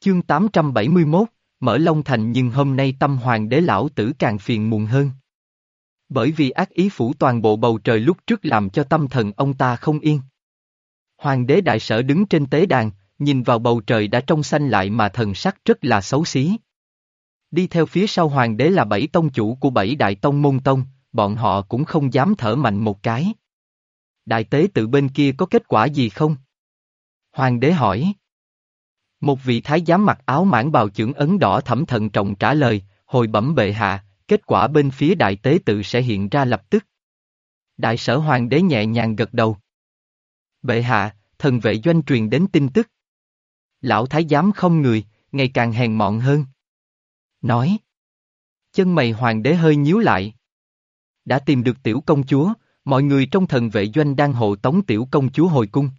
Chương 871, mở Long Thành nhưng hôm nay tâm hoàng đế lão tử càng phiền muộn hơn. Bởi vì ác ý phủ toàn bộ bầu trời lúc trước làm cho tâm thần ông ta không yên. Hoàng đế đại sở đứng trên tế đàn, nhìn vào bầu trời đã trong xanh lại mà thần sắc rất là xấu xí. Đi theo phía sau hoàng đế là bảy tông chủ của bảy đại tông môn tông, bọn họ cũng không dám thở mạnh một cái. Đại tế tự bên kia có kết quả gì không? Hoàng đế hỏi. Một vị thái giám mặc áo mãn bào chưởng ấn đỏ thẩm thận trọng trả lời, hồi bẩm bệ hạ, kết quả bên phía đại tế tự sẽ hiện ra lập tức. Đại sở hoàng đế nhẹ nhàng gật đầu. Bệ hạ, thần vệ doanh truyền đến tin tức. Lão thái giám không người, ngày càng hèn mọn hơn. Nói. Chân mày hoàng đế hơi nhíu lại. Đã tìm được tiểu công chúa, mọi người trong thần vệ doanh đang hộ tống tiểu công chúa hồi cung.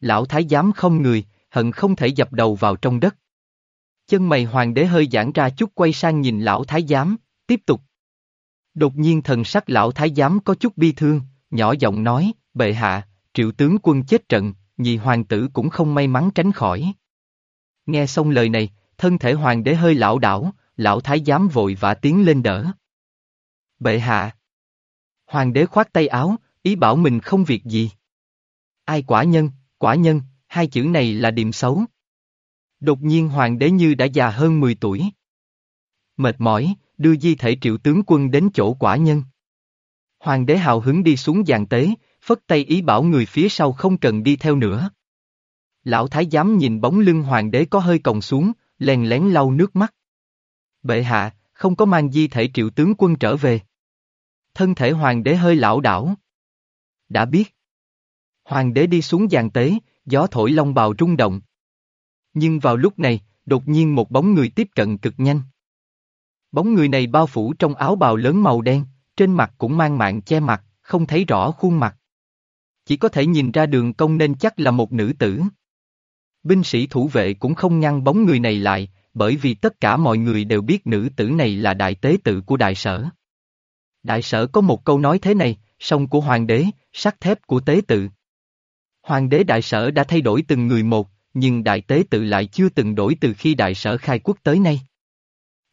Lão thái giám không người, hận không thể dập đầu vào trong đất. Chân mày hoàng đế hơi giãn ra chút quay sang nhìn lão thái giám, tiếp tục. Đột nhiên thần sắc lão thái giám có chút bi thương, nhỏ giọng nói, bệ hạ, triệu tướng quân chết trận, nhị hoàng tử cũng không may mắn tránh khỏi. Nghe xong lời này, thân thể hoàng đế hơi lão đảo, lão thái giám vội vã tiến lên đỡ. Bệ hạ. Hoàng đế khoát tay áo, ý bảo mình không việc gì. Ai quả nhân, quả nhân, hai chữ này là điểm xấu. Đột nhiên hoàng đế như đã già hơn 10 tuổi. Mệt mỏi, đưa di thể triệu tướng quân đến chỗ quả nhân. Hoàng đế hào hứng đi xuống giàn tế, phất tay ý bảo người phía sau không cần đi theo nữa. Lão thái giám nhìn bóng lưng hoàng đế có hơi còng xuống, lèn lén lau nước mắt. Bệ hạ, không có mang di thể triệu tướng quân trở về. Thân thể hoàng đế hơi lão đảo. Đã biết. Hoàng đế đi xuống giàn tế, gió thổi long bào rung động. Nhưng vào lúc này, đột nhiên một bóng người tiếp cận cực nhanh. Bóng người này bao phủ trong áo bào lớn màu đen, trên mặt cũng mang mạng che mặt, không thấy rõ khuôn mặt. Chỉ có thể nhìn ra đường công nên chắc là một nữ tử. Binh sĩ thủ vệ cũng không ngăn bóng người này lại, bởi vì tất cả mọi người đều biết nữ tử này là đại tế tự của đại sở. Đại sở có một câu nói thế này, sông của hoàng đế, sắt thép của tế tự. Hoàng đế đại sở đã thay đổi từng người một, nhưng đại tế tự lại chưa từng đổi từ khi đại sở khai quốc tới nay.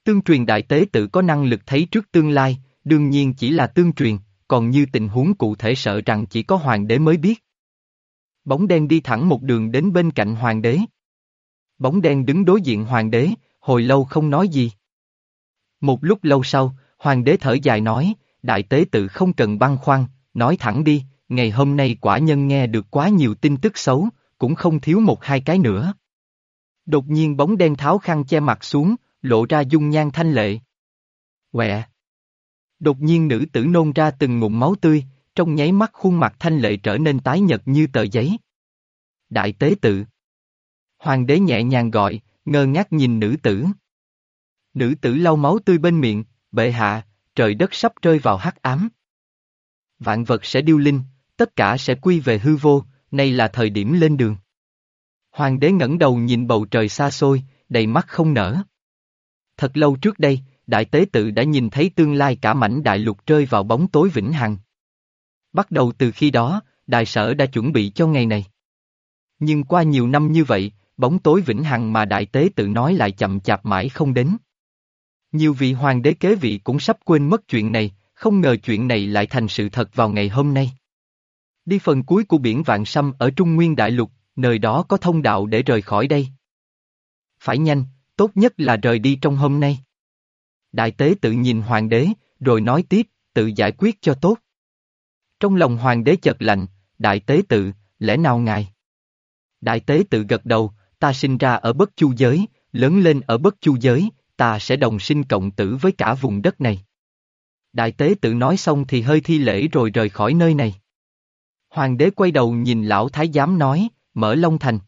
Tương truyền đại tế tự có năng lực thấy trước tương lai, đương nhiên chỉ là tương truyền, còn như tình huống cụ thể sợ rằng chỉ có hoàng đế mới biết. Bóng đen đi thẳng một đường đến bên cạnh hoàng đế. Bóng đen đứng đối diện hoàng đế, hồi lâu không nói gì. Một lúc lâu sau, hoàng đế thở dài nói, đại tế tự không cần băn khoăn, nói thẳng đi, ngày hôm nay quả nhân nghe được quá nhiều tin tức xấu, cũng không thiếu một hai cái nữa. Đột nhiên bóng đen tháo khăn che mặt xuống, lộ ra dung nhan thanh lệ. Quẹ! Đột nhiên nữ tử nôn ra từng ngụm máu tươi, trong nháy mắt khuôn mặt thanh lệ trở nên tái nhật như tờ giấy. Đại tế tự. Hoàng đế nhẹ nhàng gọi, ngơ ngác nhìn nữ tử. Nữ tử lau máu tươi bên miệng, bệ hạ, trời đất sắp rơi vào hắc ám. Vạn vật sẽ điêu linh, tất cả sẽ quy về hư vô, nay là thời điểm lên đường. Hoàng đế ngẩng đầu nhìn bầu trời xa xôi, đầy mắt không nở. Thật lâu trước đây, đại tế tự đã nhìn thấy tương lai cả mảnh đại lục rơi vào bóng tối vĩnh hằng. Bắt đầu từ khi đó, đại sở đã chuẩn bị cho ngày này. Nhưng qua nhiều năm như vậy, bóng tối vĩnh hằng mà đại tế tự nói lại chậm chạp mãi không đến. Nhiều vị hoàng đế kế vị cũng sắp quên mất chuyện này, không ngờ chuyện này lại thành sự thật vào ngày hôm nay. Đi phần cuối của biển Vạn Sâm ở Trung Nguyên Đại Lục, nơi đó có thông đạo để rời khỏi đây. Phải nhanh, tốt nhất là rời đi trong hôm nay. Đại tế tự nhìn hoàng đế, rồi nói tiếp, tự giải quyết cho tốt. Trong lòng hoàng đế chợt lạnh, đại tế tự, lẽ nào ngài? Đại tế tự gật đầu, ta sinh ra ở bất chu giới, lớn lên ở bất chu giới, ta sẽ đồng sinh cộng tử với cả vùng đất này. Đại tế tự nói xong thì hơi thi lễ rồi rời khỏi nơi này. Hoàng đế quay đầu nhìn lão thái giám nói, mở Long Thành.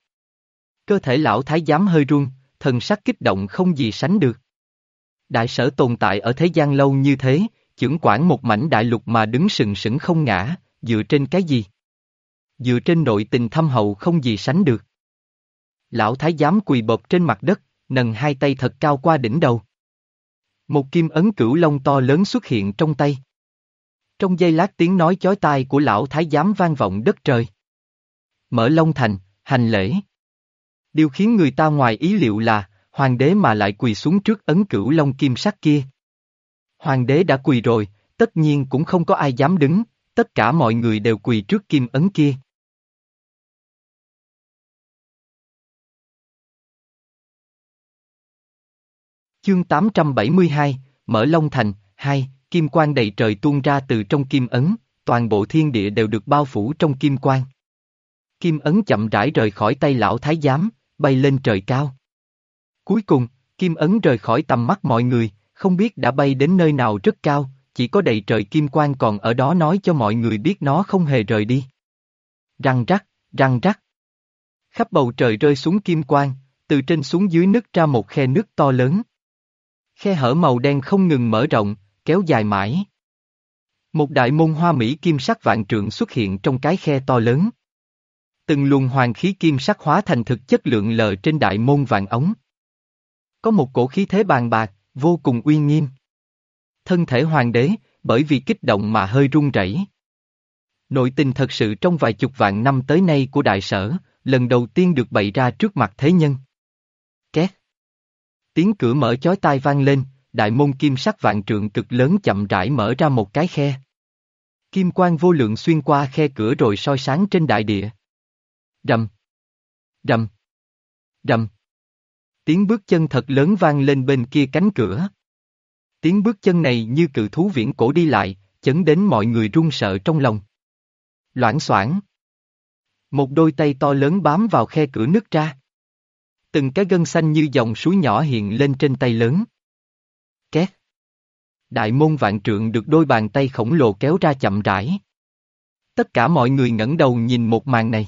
Cơ thể lão thái giám hơi run, thần sắc kích động không gì sánh được. Đại sở tồn tại ở thế gian lâu như thế, chưởng quản một mảnh đại lục mà đứng sừng sững không ngã, dựa trên cái gì? Dựa trên nội tình thâm hậu không gì sánh được. Lão thái giám quỳ bộp trên mặt đất, nâng hai tay thật cao qua đỉnh đầu. Một kim ấn cửu long to lớn xuất hiện trong tay. Trong giây lát tiếng nói chói tai của lão thái giám vang vọng đất trời. Mở Long Thành, hành lễ. Điều khiến người ta ngoài ý liệu là, hoàng đế mà lại quỳ xuống trước ấn cửu long kim sắc kia. Hoàng đế đã quỳ rồi, tất nhiên cũng không có ai dám đứng, tất cả mọi người đều quỳ trước kim ấn kia. Chương 872, Mở Long Thành, 2, Kim quang đầy trời tuôn ra từ trong kim ấn, toàn bộ thiên địa đều được bao phủ trong kim quang. Kim ấn chậm rãi rời khỏi tay lão thái giám, bay lên trời cao. Cuối cùng, kim ấn rời khỏi tầm mắt mọi người, không biết đã bay đến nơi nào rất cao, chỉ có đầy trời kim quang còn ở đó nói cho mọi người biết nó không hề rời đi. Răng rắc, răng rắc. Khắp bầu trời rơi xuống kim quang, từ trên xuống dưới nứt ra một khe nước to lớn. Khe hở màu đen không ngừng mở rộng, kéo dài mãi. Một đại môn hoa mỹ kim sắc vạn trượng xuất hiện trong cái khe to lớn. Từng luồng hoàng khí kim sắc hóa thành thực chất lượng lờ trên đại môn vạn ống. Có một cổ khí thế bàn bạc, vô cùng uy nghiêm. Thân thể hoàng đế, bởi vì kích động mà hơi run rẩy. Nội tình thật sự trong vài chục vạn năm tới nay của đại sở, lần đầu tiên được bày ra trước mặt thế nhân. Két. Tiếng cửa mở chói tai vang lên, đại môn kim sắc vạn trượng cực lớn chậm rãi mở ra một cái khe. Kim quang vô lượng xuyên qua khe cửa rồi soi sáng trên đại địa. Rầm. Rầm. Rầm. Tiếng bước chân thật lớn vang lên bên kia cánh cửa. Tiếng bước chân này như cự thú viễn cổ đi lại, chấn đến mọi người run sợ trong lòng. Loãng xoảng. Một đôi tay to lớn bám vào khe cửa nứt ra. Từng cái gân xanh như dòng suối nhỏ hiện lên trên tay lớn. Đại môn vạn trượng được đôi bàn tay khổng lồ kéo ra chậm rãi. Tất cả mọi người ngẩng đầu nhìn một màn này.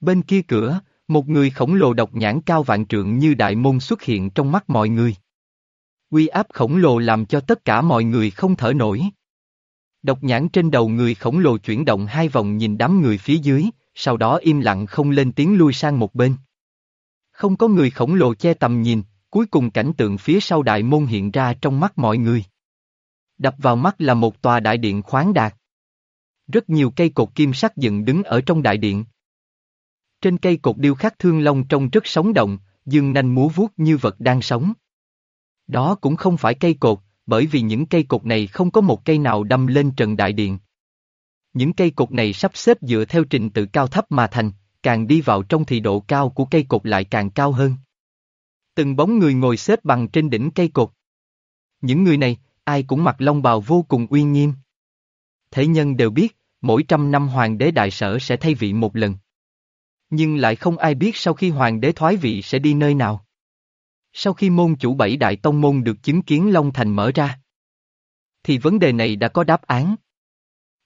Bên kia cửa, một người khổng lồ độc nhãn cao vạn trượng như đại môn xuất hiện trong mắt mọi người. Quy áp khổng lồ làm cho tất cả mọi người không thở nổi. Độc nhãn trên đầu người khổng lồ chuyển động hai vòng nhìn đám người phía dưới, sau đó im lặng không lên tiếng lui sang một bên. Không có người khổng lồ che tầm nhìn, cuối cùng cảnh tượng phía sau đại môn hiện ra trong mắt mọi người. Đập vào mắt là một tòa đại điện khoáng đạt. Rất nhiều cây cột kim sắc dựng đứng ở trong đại điện. Trên cây cột điêu khắc thương long trông rất sống động, dương nanh múa vuốt như vật đang sống. Đó cũng không phải cây cột, bởi vì những cây cột này không có một cây nào đâm lên trần đại điện. Những cây cột này sắp xếp dựa theo trình tự cao thấp mà thành, càng đi vào trong thì độ cao của cây cột lại càng cao hơn. Từng bóng người ngồi xếp bằng trên đỉnh cây cột. Những người này, ai cũng mặc long bào vô cùng uy nghiêm. Thế nhân đều biết, mỗi trăm năm hoàng đế đại sở sẽ thay vị một lần. Nhưng lại không ai biết sau khi hoàng đế thoái vị sẽ đi nơi nào. Sau khi môn chủ bảy đại tông môn được chứng kiến Long Thành mở ra, thì vấn đề này đã có đáp án.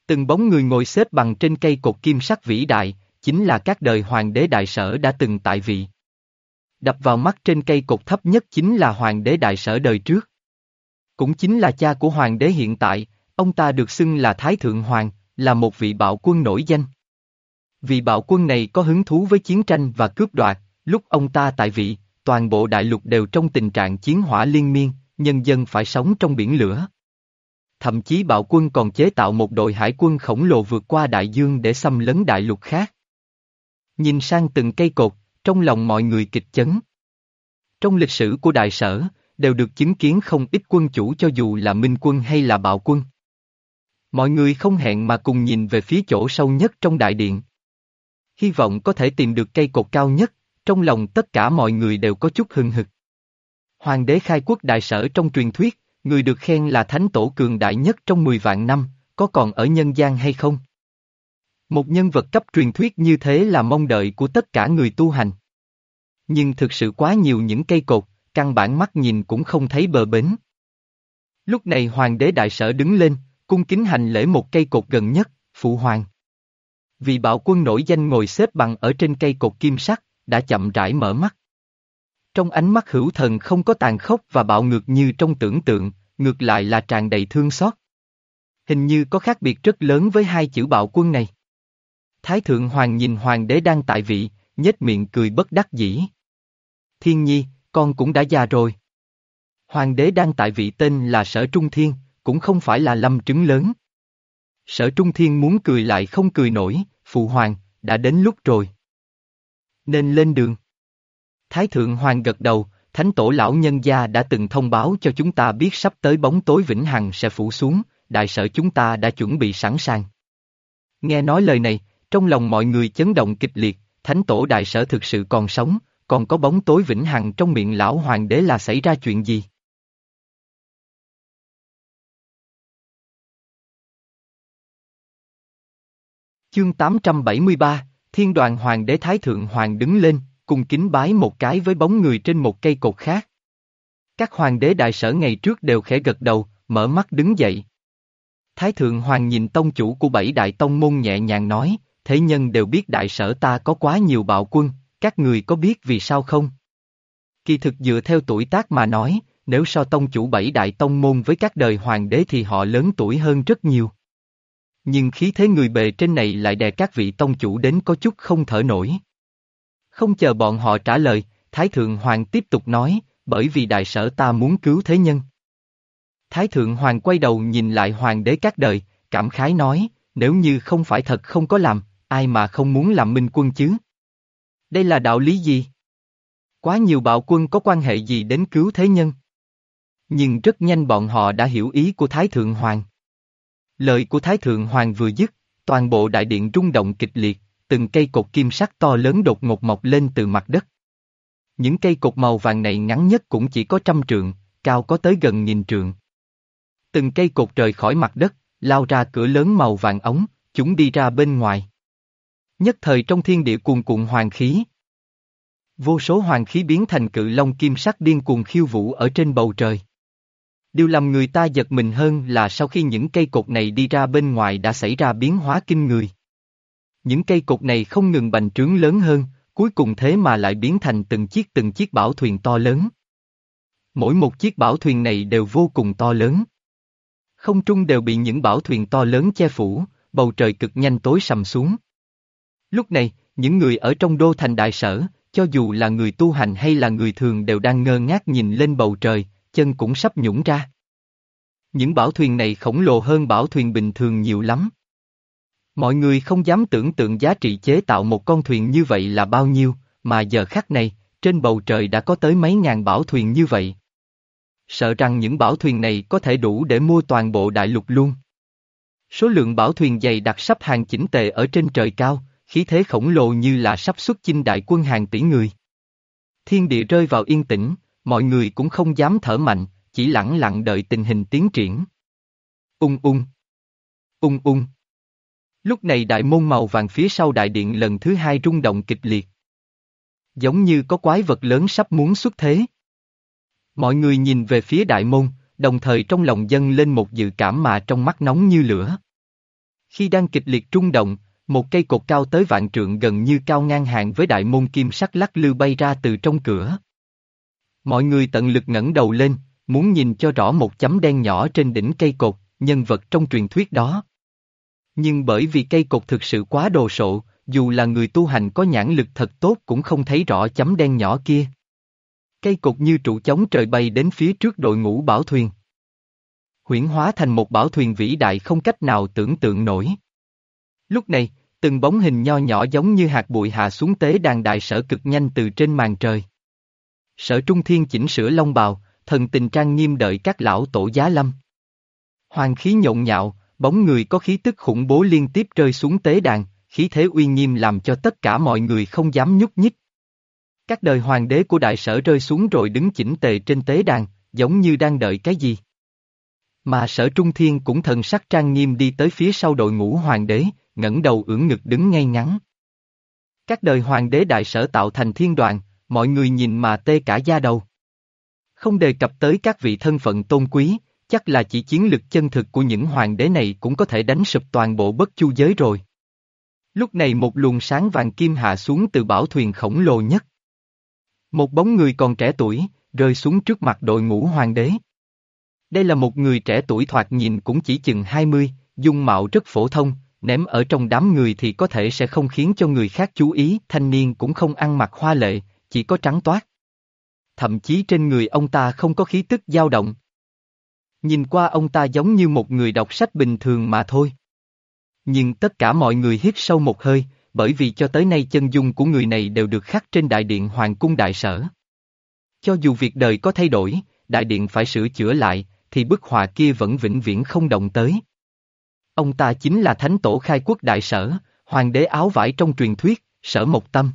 Từng bóng người ngồi xếp bằng trên cây cột kim sắc vĩ đại, chính là các đời hoàng đế đại sở đã từng tại vị. Đập vào mắt trên cây cột thấp nhất chính là hoàng đế đại sở đời trước. Cũng chính là cha của hoàng đế hiện tại, ông ta được xưng là Thái Thượng Hoàng, là một vị bạo quân nổi danh. Vị bạo quân này có hứng thú với chiến tranh và cướp đoạt, lúc ông ta tại vị, toàn bộ đại lục đều trong tình trạng chiến hỏa liên miên, nhân dân phải sống trong biển lửa. Thậm chí bạo quân còn chế tạo một đội hải quân khổng lồ vượt qua đại dương để xâm lấn đại lục khác. Nhìn sang từng cây cột, trong lòng mọi người kịch chấn. Trong lịch sử của đại sở, đều được chứng kiến không ít quân chủ cho dù là minh quân hay là bạo quân. Mọi người không hẹn mà cùng nhìn về phía chỗ sâu nhất trong đại điện. Hy vọng có thể tìm được cây cột cao nhất, trong lòng tất cả mọi người đều có chút hưng hực. Hoàng đế khai quốc đại sở trong truyền thuyết, người được khen là thánh tổ cường đại nhất trong 10 vạn năm, có còn ở nhân gian hay không? Một nhân vật cấp truyền thuyết như thế là mong đợi của tất cả người tu hành. Nhưng thực sự quá nhiều những cây cột, căn bản mắt nhìn cũng không thấy bờ bến. Lúc này hoàng đế đại sở đứng lên, cung kính hành lễ một cây cột gần nhất, phụ hoàng. Vì bạo quân nổi danh ngồi xếp bằng ở trên cây cột kim sắc, đã chậm rãi mở mắt. Trong ánh mắt hữu thần không có tàn khốc và bạo ngược như trong tưởng tượng, ngược lại là tràn đầy thương xót. Hình như có khác biệt rất lớn với hai chữ bạo quân này. Thái thượng hoàng nhìn hoàng đế đang tại vị, nhếch miệng cười bất đắc dĩ. Thiên nhi, con cũng đã già rồi. Hoàng đế đang tại vị tên là Sở Trung Thiên, cũng không phải là lâm trứng lớn. Sở Trung Thiên muốn cười lại không cười nổi, phụ hoàng, đã đến lúc rồi. Nên lên đường. Thái thượng hoàng gật đầu, thánh tổ lão nhân gia đã từng thông báo cho chúng ta biết sắp tới bóng tối vĩnh hằng sẽ phủ xuống, đại sở chúng ta đã chuẩn bị sẵn sàng. Nghe nói lời này, trong lòng mọi người chấn động kịch liệt, thánh tổ đại sở thực sự còn sống, còn có bóng tối vĩnh hằng trong miệng lão hoàng đế là xảy ra chuyện gì? Chương 873, Thiên đoàn hoàng đế Thái Thượng Hoàng đứng lên, cùng kính bái một cái với bóng người trên một cây cột khác. Các hoàng đế đại sở ngày trước đều khẽ gật đầu, mở mắt đứng dậy. Thái Thượng Hoàng nhìn tông chủ của bảy đại tông môn nhẹ nhàng nói, thế nhân đều biết đại sở ta có quá nhiều bạo quân, các người có biết vì sao không? Kỳ thực dựa theo tuổi tác mà nói, nếu so tông chủ bảy đại tông môn với các đời hoàng đế thì họ lớn tuổi hơn rất nhiều. Nhưng khí thế người bề trên này lại đè các vị tông chủ đến có chút không thở nổi. Không chờ bọn họ trả lời, Thái Thượng Hoàng tiếp tục nói, bởi vì đại sở ta muốn cứu thế nhân. Thái Thượng Hoàng quay đầu nhìn lại Hoàng đế các đời, cảm khái nói, nếu như không phải thật không có làm, ai mà không muốn làm minh quân chứ? Đây là đạo lý gì? Quá nhiều bạo quân có quan hệ gì đến cứu thế nhân? Nhưng rất nhanh bọn họ đã hiểu ý của Thái Thượng Hoàng. Lời của Thái Thượng Hoàng vừa dứt, toàn bộ đại điện rung động kịch liệt, từng cây cột kim sắc to lớn đột ngột mọc lên từ mặt đất. Những cây cột màu vàng này ngắn nhất cũng chỉ có trăm trượng, cao có tới gần nghìn trượng. Từng cây cột rời khỏi mặt đất, lao ra cửa lớn màu vàng ống, chúng đi ra bên ngoài. Nhất thời trong thiên địa cuồn cuộn hoàng khí. Vô số hoàng khí biến thành cự long kim sắc điên cuồng khiêu vũ ở trên bầu trời. Điều làm người ta giật mình hơn là sau khi những cây cột này đi ra bên ngoài đã xảy ra biến hóa kinh người. Những cây cột này không ngừng bành trướng lớn hơn, cuối cùng thế mà lại biến thành từng chiếc từng chiếc bảo thuyền to lớn. Mỗi một chiếc bảo thuyền này đều vô cùng to lớn. Không trung đều bị những bảo thuyền to lớn che phủ, bầu trời cực nhanh tối sầm xuống. Lúc này, những người ở trong đô thành đại sở, cho dù là người tu hành hay là người thường đều đang ngơ ngác nhìn lên bầu trời, chân cũng sắp nhũng ra. Những bảo thuyền này khổng lồ hơn bảo thuyền bình thường nhiều lắm. Mọi người không dám tưởng tượng giá trị chế tạo một con thuyền như vậy là bao nhiêu, mà giờ khắc này, trên bầu trời đã có tới mấy ngàn bảo thuyền như vậy. Sợ rằng những bảo thuyền này có thể đủ để mua toàn bộ đại lục luôn. Số lượng bảo thuyền dày đặc sắp hàng chỉnh tề ở trên trời cao, khí thế khổng lồ như là sắp xuất chinh đại quân hàng tỷ người. Thiên địa rơi vào yên tĩnh, mọi người cũng không dám thở mạnh, chỉ lặng lặng đợi tình hình tiến triển. Ung ung. Ung ung. Lúc này đại môn màu vàng phía sau đại điện lần thứ hai rung động kịch liệt. Giống như có quái vật lớn sắp muốn xuất thế. Mọi người nhìn về phía đại môn, đồng thời trong lòng dâng lên một dự cảm mà trong mắt nóng như lửa. Khi đang kịch liệt rung động, một cây cột cao tới vạn trượng gần như cao ngang hàng với đại môn kim sắc lắc lư bay ra từ trong cửa. Mọi người tận lực ngẩng đầu lên, muốn nhìn cho rõ một chấm đen nhỏ trên đỉnh cây cột, nhân vật trong truyền thuyết đó. Nhưng bởi vì cây cột thực sự quá đồ sộ, dù là người tu hành có nhãn lực thật tốt cũng không thấy rõ chấm đen nhỏ kia. Cây cột như trụ chống trời bay đến phía trước đội ngũ bảo thuyền. Huyển hóa thành một bảo thuyền vĩ đại không cách nào tưởng tượng nổi. Lúc này, từng bóng hình nho nhỏ giống như hạt bụi hạ xuống tế đàn đại sở cực nhanh từ trên màn trời. Sở Trung Thiên chỉnh sửa long bào, thần tình trang nghiêm đợi các lão tổ giá lâm. Hoàng khí nhộn nhạo, bóng người có khí tức khủng bố liên tiếp rơi xuống tế đàn, khí thế uy nghiêm làm cho tất cả mọi người không dám nhúc nhích. Các đời hoàng đế của đại sở rơi xuống rồi đứng chỉnh tề trên tế đàn, giống như đang đợi cái gì. Mà sở trung thiên cũng thần sắc trang nghiêm đi tới phía sau đội ngũ hoàng đế, ngẩng đầu ưỡn ngực đứng ngay ngắn. Các đời hoàng đế đại sở tạo thành thiên đoàn, mọi người nhìn mà tê cả da đầu. Không đề cập tới các vị thân phận tôn quý, chắc là chỉ chiến lực chân thực của những hoàng đế này cũng có thể đánh sụp toàn bộ bất chu giới rồi. Lúc này một luồng sáng vàng kim hạ xuống từ bảo thuyền khổng lồ nhất. Một bóng người còn trẻ tuổi, rơi xuống trước mặt đội ngũ hoàng đế. Đây là một người trẻ tuổi thoạt nhìn cũng chỉ chừng 20, dung mạo rất phổ thông, ném ở trong đám người thì có thể sẽ không khiến cho người khác chú ý, thanh niên cũng không ăn mặc hoa lệ, chỉ có trắng toát. Thậm chí trên người ông ta không có khí tức dao động. Nhìn qua ông ta giống như một người đọc sách bình thường mà thôi. Nhưng tất cả mọi người hít sâu một hơi, bởi vì cho tới nay chân dung của người này đều được khắc trên đại điện Hoàng cung đại sở. Cho dù việc đời có thay đổi, đại điện phải sửa chữa lại, thì bức họa kia vẫn vĩnh viễn không động tới. Ông ta chính là thánh tổ khai quốc đại sở, hoàng đế áo vải trong truyền thuyết, sở mộc tâm.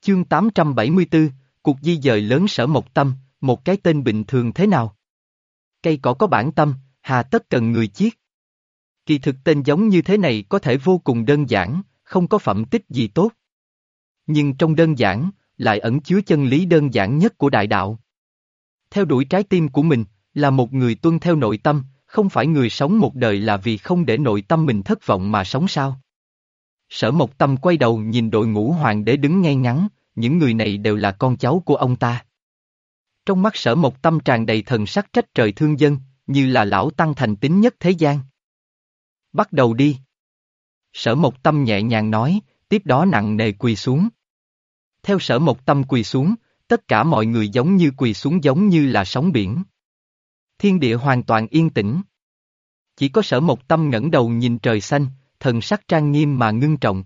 Chương 874, Cuộc di dời lớn sở mộc tâm, một cái tên bình thường thế nào? Cây cỏ có bản tâm, hà tất cần người chiết. Kỳ thực tên giống như thế này có thể vô cùng đơn giản, không có phẩm tích gì tốt. Nhưng trong đơn giản, lại ẩn chứa chân lý đơn giản nhất của đại đạo. Theo đuổi trái tim của mình, là một người tuân theo nội tâm, không phải người sống một đời là vì không để nội tâm mình thất vọng mà sống sao. Sở Mộc Tâm quay đầu nhìn đội ngũ hoàng đế đứng ngay ngắn, những người này đều là con cháu của ông ta. Trong mắt sở Mộc Tâm tràn đầy thần sắc trách trời thương dân, như là lão tăng thành tín nhất thế gian. Bắt đầu đi. Sở Mộc Tâm nhẹ nhàng nói, tiếp đó nặng nề quỳ xuống. Theo sở Mộc Tâm quỳ xuống, tất cả mọi người giống như quỳ xuống giống như là sóng biển. Thiên địa hoàn toàn yên tĩnh. Chỉ có sở Mộc Tâm ngẩng đầu nhìn trời xanh, thần sắc trang nghiêm mà ngưng trọng.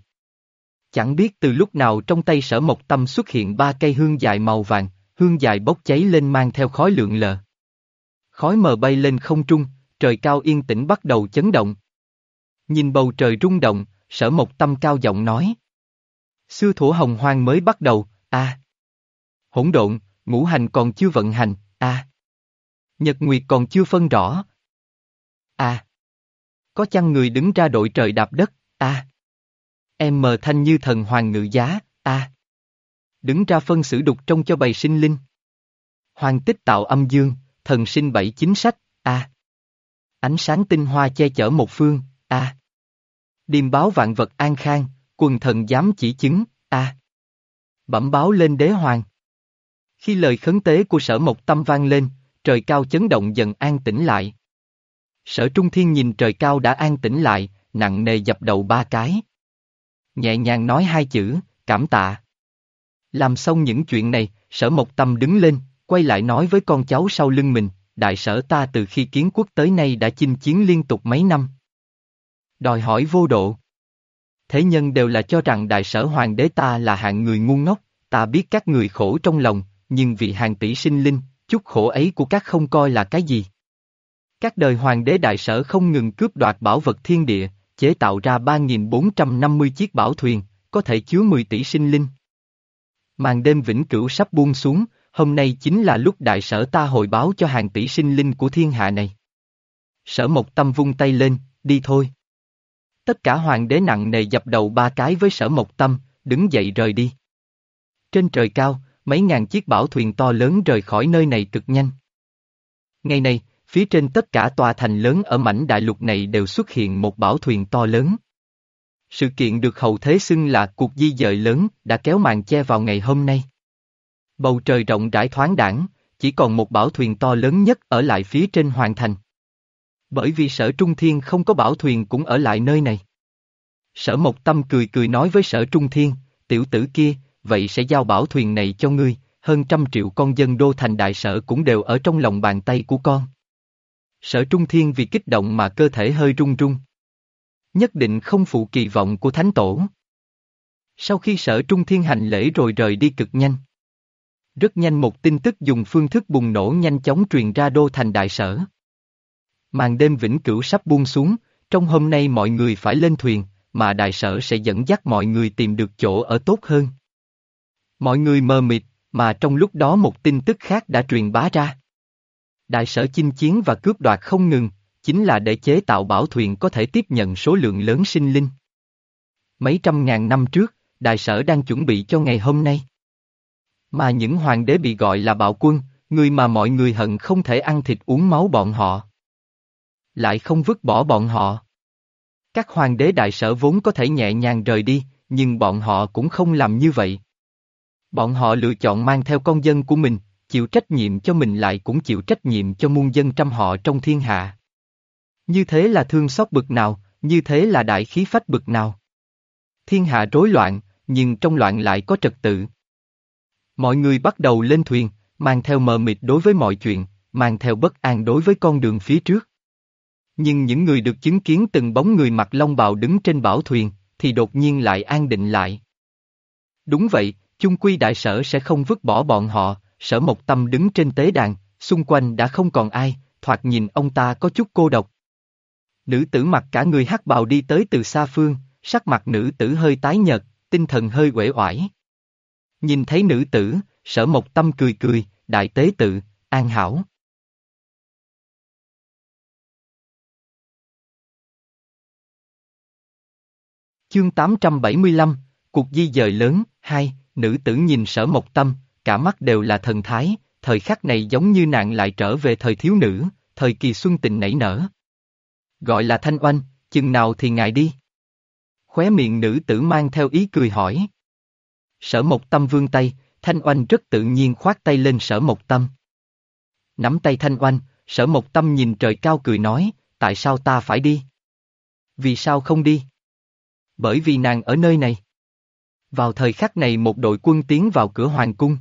Chẳng biết từ lúc nào trong tay sở Mộc Tâm xuất hiện ba cây hương dài màu vàng, hương dài bốc cháy lên mang theo khói lượng lờ. Khói mờ bay lên không trung, trời cao yên tĩnh bắt đầu chấn động. Nhìn bầu trời rung động, sở Mộc Tâm cao giọng nói. Xưa thủ hồng hoang mới bắt đầu, a. Hỗn độn, ngũ hành còn chưa vận hành, a. Nhật Nguyệt còn chưa phân rõ. a. Có chăng người đứng ra đội trời đạp đất, a. Em mờ thanh như thần hoàng ngự giá, a. Đứng ra phân xử đục trong cho bầy sinh linh. Hoàng tích tạo âm dương, thần sinh bảy chính sách, a. Ánh sáng tinh hoa che chở một phương, a. Điềm báo vạn vật an khang, quần thần dám chỉ chứng, a Bẩm báo lên đế hoàng. Khi lời khấn tế của sở mộc tâm vang lên, trời cao chấn động dần an tĩnh lại. Sở Trung Thiên nhìn trời cao đã an tĩnh lại, nặng nề dập đầu ba cái. Nhẹ nhàng nói hai chữ, cảm tạ. Làm xong những chuyện này, sở Mộc Tâm đứng lên, quay lại nói với con cháu sau lưng mình, đại sở ta từ khi kiến quốc tới nay đã chinh chiến liên tục mấy năm. Đòi hỏi vô độ. Thế nhân đều là cho rằng đại sở hoàng đế ta là hạng người ngu ngốc, ta biết các người khổ trong lòng, nhưng vì hàng tỷ sinh linh, chút khổ ấy của các không coi là cái gì. Các đời hoàng đế đại sở không ngừng cướp đoạt bảo vật thiên địa, chế tạo ra 3.450 chiếc bảo thuyền, có thể chứa 10 tỷ sinh linh. Màn đêm vĩnh cửu sắp buông xuống, hôm nay chính là lúc đại sở ta hồi báo cho hàng tỷ sinh linh của thiên hạ này. Sở Mộc Tâm vung tay lên, đi thôi. Tất cả hoàng đế nặng nề dập đầu ba cái với sở Mộc Tâm, đứng dậy rời đi. Trên trời cao, mấy ngàn chiếc bảo thuyền to lớn rời khỏi nơi này cực nhanh. Ngày này, phía trên tất cả tòa thành lớn ở mảnh đại lục này đều xuất hiện một bảo thuyền to lớn. Sự kiện được hậu thế xưng là cuộc di dời lớn đã kéo màn che vào ngày hôm nay. Bầu trời rộng rãi thoáng đảng, chỉ còn một bảo thuyền to lớn nhất ở lại phía trên hoàng thành. Bởi vì sở Trung Thiên không có bảo thuyền cũng ở lại nơi này. Sở Mộc Tâm cười cười nói với sở Trung Thiên, tiểu tử kia, vậy sẽ giao bảo thuyền này cho ngươi, hơn trăm triệu con dân đô thành đại sở cũng đều ở trong lòng bàn tay của con. Sở Trung Thiên vì kích động mà cơ thể hơi run run. Nhất định không phụ kỳ vọng của Thánh Tổ. Sau khi sở Trung Thiên hành lễ rồi rời đi cực nhanh. Rất nhanh một tin tức dùng phương thức bùng nổ nhanh chóng truyền ra đô thành đại sở. Màn đêm vĩnh cửu sắp buông xuống, trong hôm nay mọi người phải lên thuyền, mà đại sở sẽ dẫn dắt mọi người tìm được chỗ ở tốt hơn. Mọi người mờ mịt, mà trong lúc đó một tin tức khác đã truyền bá ra. Đại sở chinh chiến và cướp đoạt không ngừng, chính là để chế tạo bảo thuyền có thể tiếp nhận số lượng lớn sinh linh. Mấy trăm ngàn năm trước, đại sở đang chuẩn bị cho ngày hôm nay. Mà những hoàng đế bị gọi là bạo quân, người mà mọi người hận không thể ăn thịt uống máu bọn họ. Lại không vứt bỏ bọn họ. Các hoàng đế đại sở vốn có thể nhẹ nhàng rời đi, nhưng bọn họ cũng không làm như vậy. Bọn họ lựa chọn mang theo con dân của mình, chịu trách nhiệm cho mình lại cũng chịu trách nhiệm cho muôn dân trăm họ trong thiên hạ. Như thế là thương xót bực nào, như thế là đại khí phách bực nào. Thiên hạ rối loạn, nhưng trong loạn lại có trật tự. Mọi người bắt đầu lên thuyền, mang theo mờ mịt đối với mọi chuyện, mang theo bất an đối với con đường phía trước. Nhưng những người được chứng kiến từng bóng người mặc long bào đứng trên bảo thuyền, thì đột nhiên lại an định lại. Đúng vậy, chung quy đại sở sẽ không vứt bỏ bọn họ, sở một tâm đứng trên tế đàn, xung quanh đã không còn ai, thoạt nhìn ông ta có chút cô độc. Nữ tử mặc cả người hắc bào đi tới từ xa phương, sắc mặt nữ tử hơi tái nhợt, tinh thần hơi uể oải. Nhìn thấy nữ tử, sở một tâm cười cười, đại tế tự, an hảo. Chương 875, Cuộc di dời lớn, hai, nữ tử nhìn sở một tâm, cả mắt đều là thần thái, thời khắc này giống như nạn lại trở về thời thiếu nữ, thời kỳ xuân tình nảy nở. Gọi là thanh oanh, chừng nào thì ngài đi. Khóe miệng nữ tử mang theo ý cười hỏi. Sở một tâm vương tay, thanh oanh rất tự nhiên khoát tay lên sở một tâm. Nắm tay thanh oanh, sở một tâm nhìn trời cao cười nói, tại sao ta phải đi? Vì sao không đi? Bởi vì nàng ở nơi này. Vào thời khắc này một đội quân tiến vào cửa hoàng cung.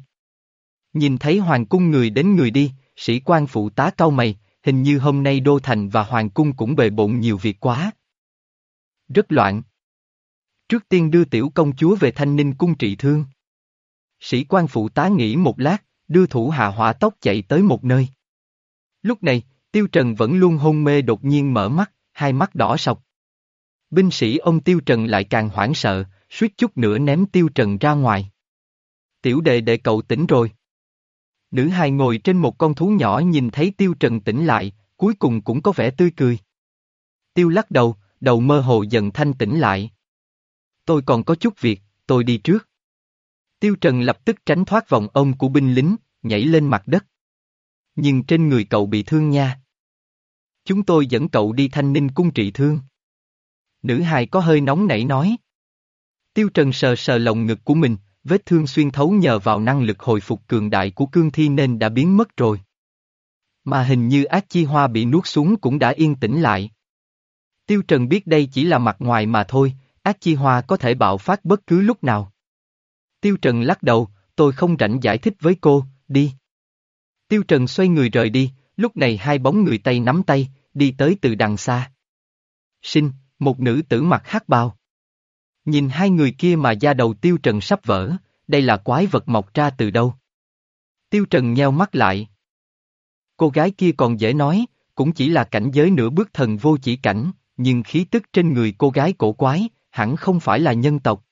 Nhìn thấy hoàng cung người đến người đi, sĩ quan phụ tá cau mày, hình như hôm nay đô thành và hoàng cung cũng bề bộn nhiều việc quá. Rất loạn. Trước tiên đưa tiểu công chúa về thanh ninh cung trị thương. Sĩ quan phụ tá nghĩ một lát, đưa thủ hạ hỏa tốc chạy tới một nơi. Lúc này, Tiêu Trần vẫn luôn hôn mê đột nhiên mở mắt, hai mắt đỏ sọc. Binh sĩ ông Tiêu Trần lại càng hoảng sợ, suýt chút nữa ném Tiêu Trần ra ngoài. Tiểu đệ đệ cậu tỉnh rồi. Nữ hài ngồi trên một con thú nhỏ nhìn thấy Tiêu Trần tỉnh lại, cuối cùng cũng có vẻ tươi cười. Tiêu lắc đầu, đầu mơ hồ dần thanh tỉnh lại. Tôi còn có chút việc, tôi đi trước. Tiêu Trần lập tức tránh thoát vòng ôm của binh lính, nhảy lên mặt đất. Nhưng trên người cậu bị thương nha. Chúng tôi dẫn cậu đi thanh ninh cung trị thương. Nữ hài có hơi nóng nảy nói. Tiêu Trần sờ sờ lồng ngực của mình, vết thương xuyên thấu nhờ vào năng lực hồi phục cường đại của cương thi nên đã biến mất rồi. Mà hình như ác chi hoa bị nuốt xuống cũng đã yên tĩnh lại. Tiêu Trần biết đây chỉ là mặt ngoài mà thôi, ác chi hoa có thể bạo phát bất cứ lúc nào. Tiêu Trần lắc đầu, tôi không rảnh giải thích với cô, đi. Tiêu Trần xoay người rời đi, lúc này hai bóng người tay nắm tay, đi tới từ đằng xa. Sinh, một nữ tử mặc hắc bào. Nhìn hai người kia mà da đầu Tiêu Trần sắp vỡ, đây là quái vật mọc ra từ đâu? Tiêu Trần nheo mắt lại. Cô gái kia còn dễ nói, cũng chỉ là cảnh giới nửa bước thần vô chỉ cảnh, nhưng khí tức trên người cô gái cổ quái, hẳn không phải là nhân tộc.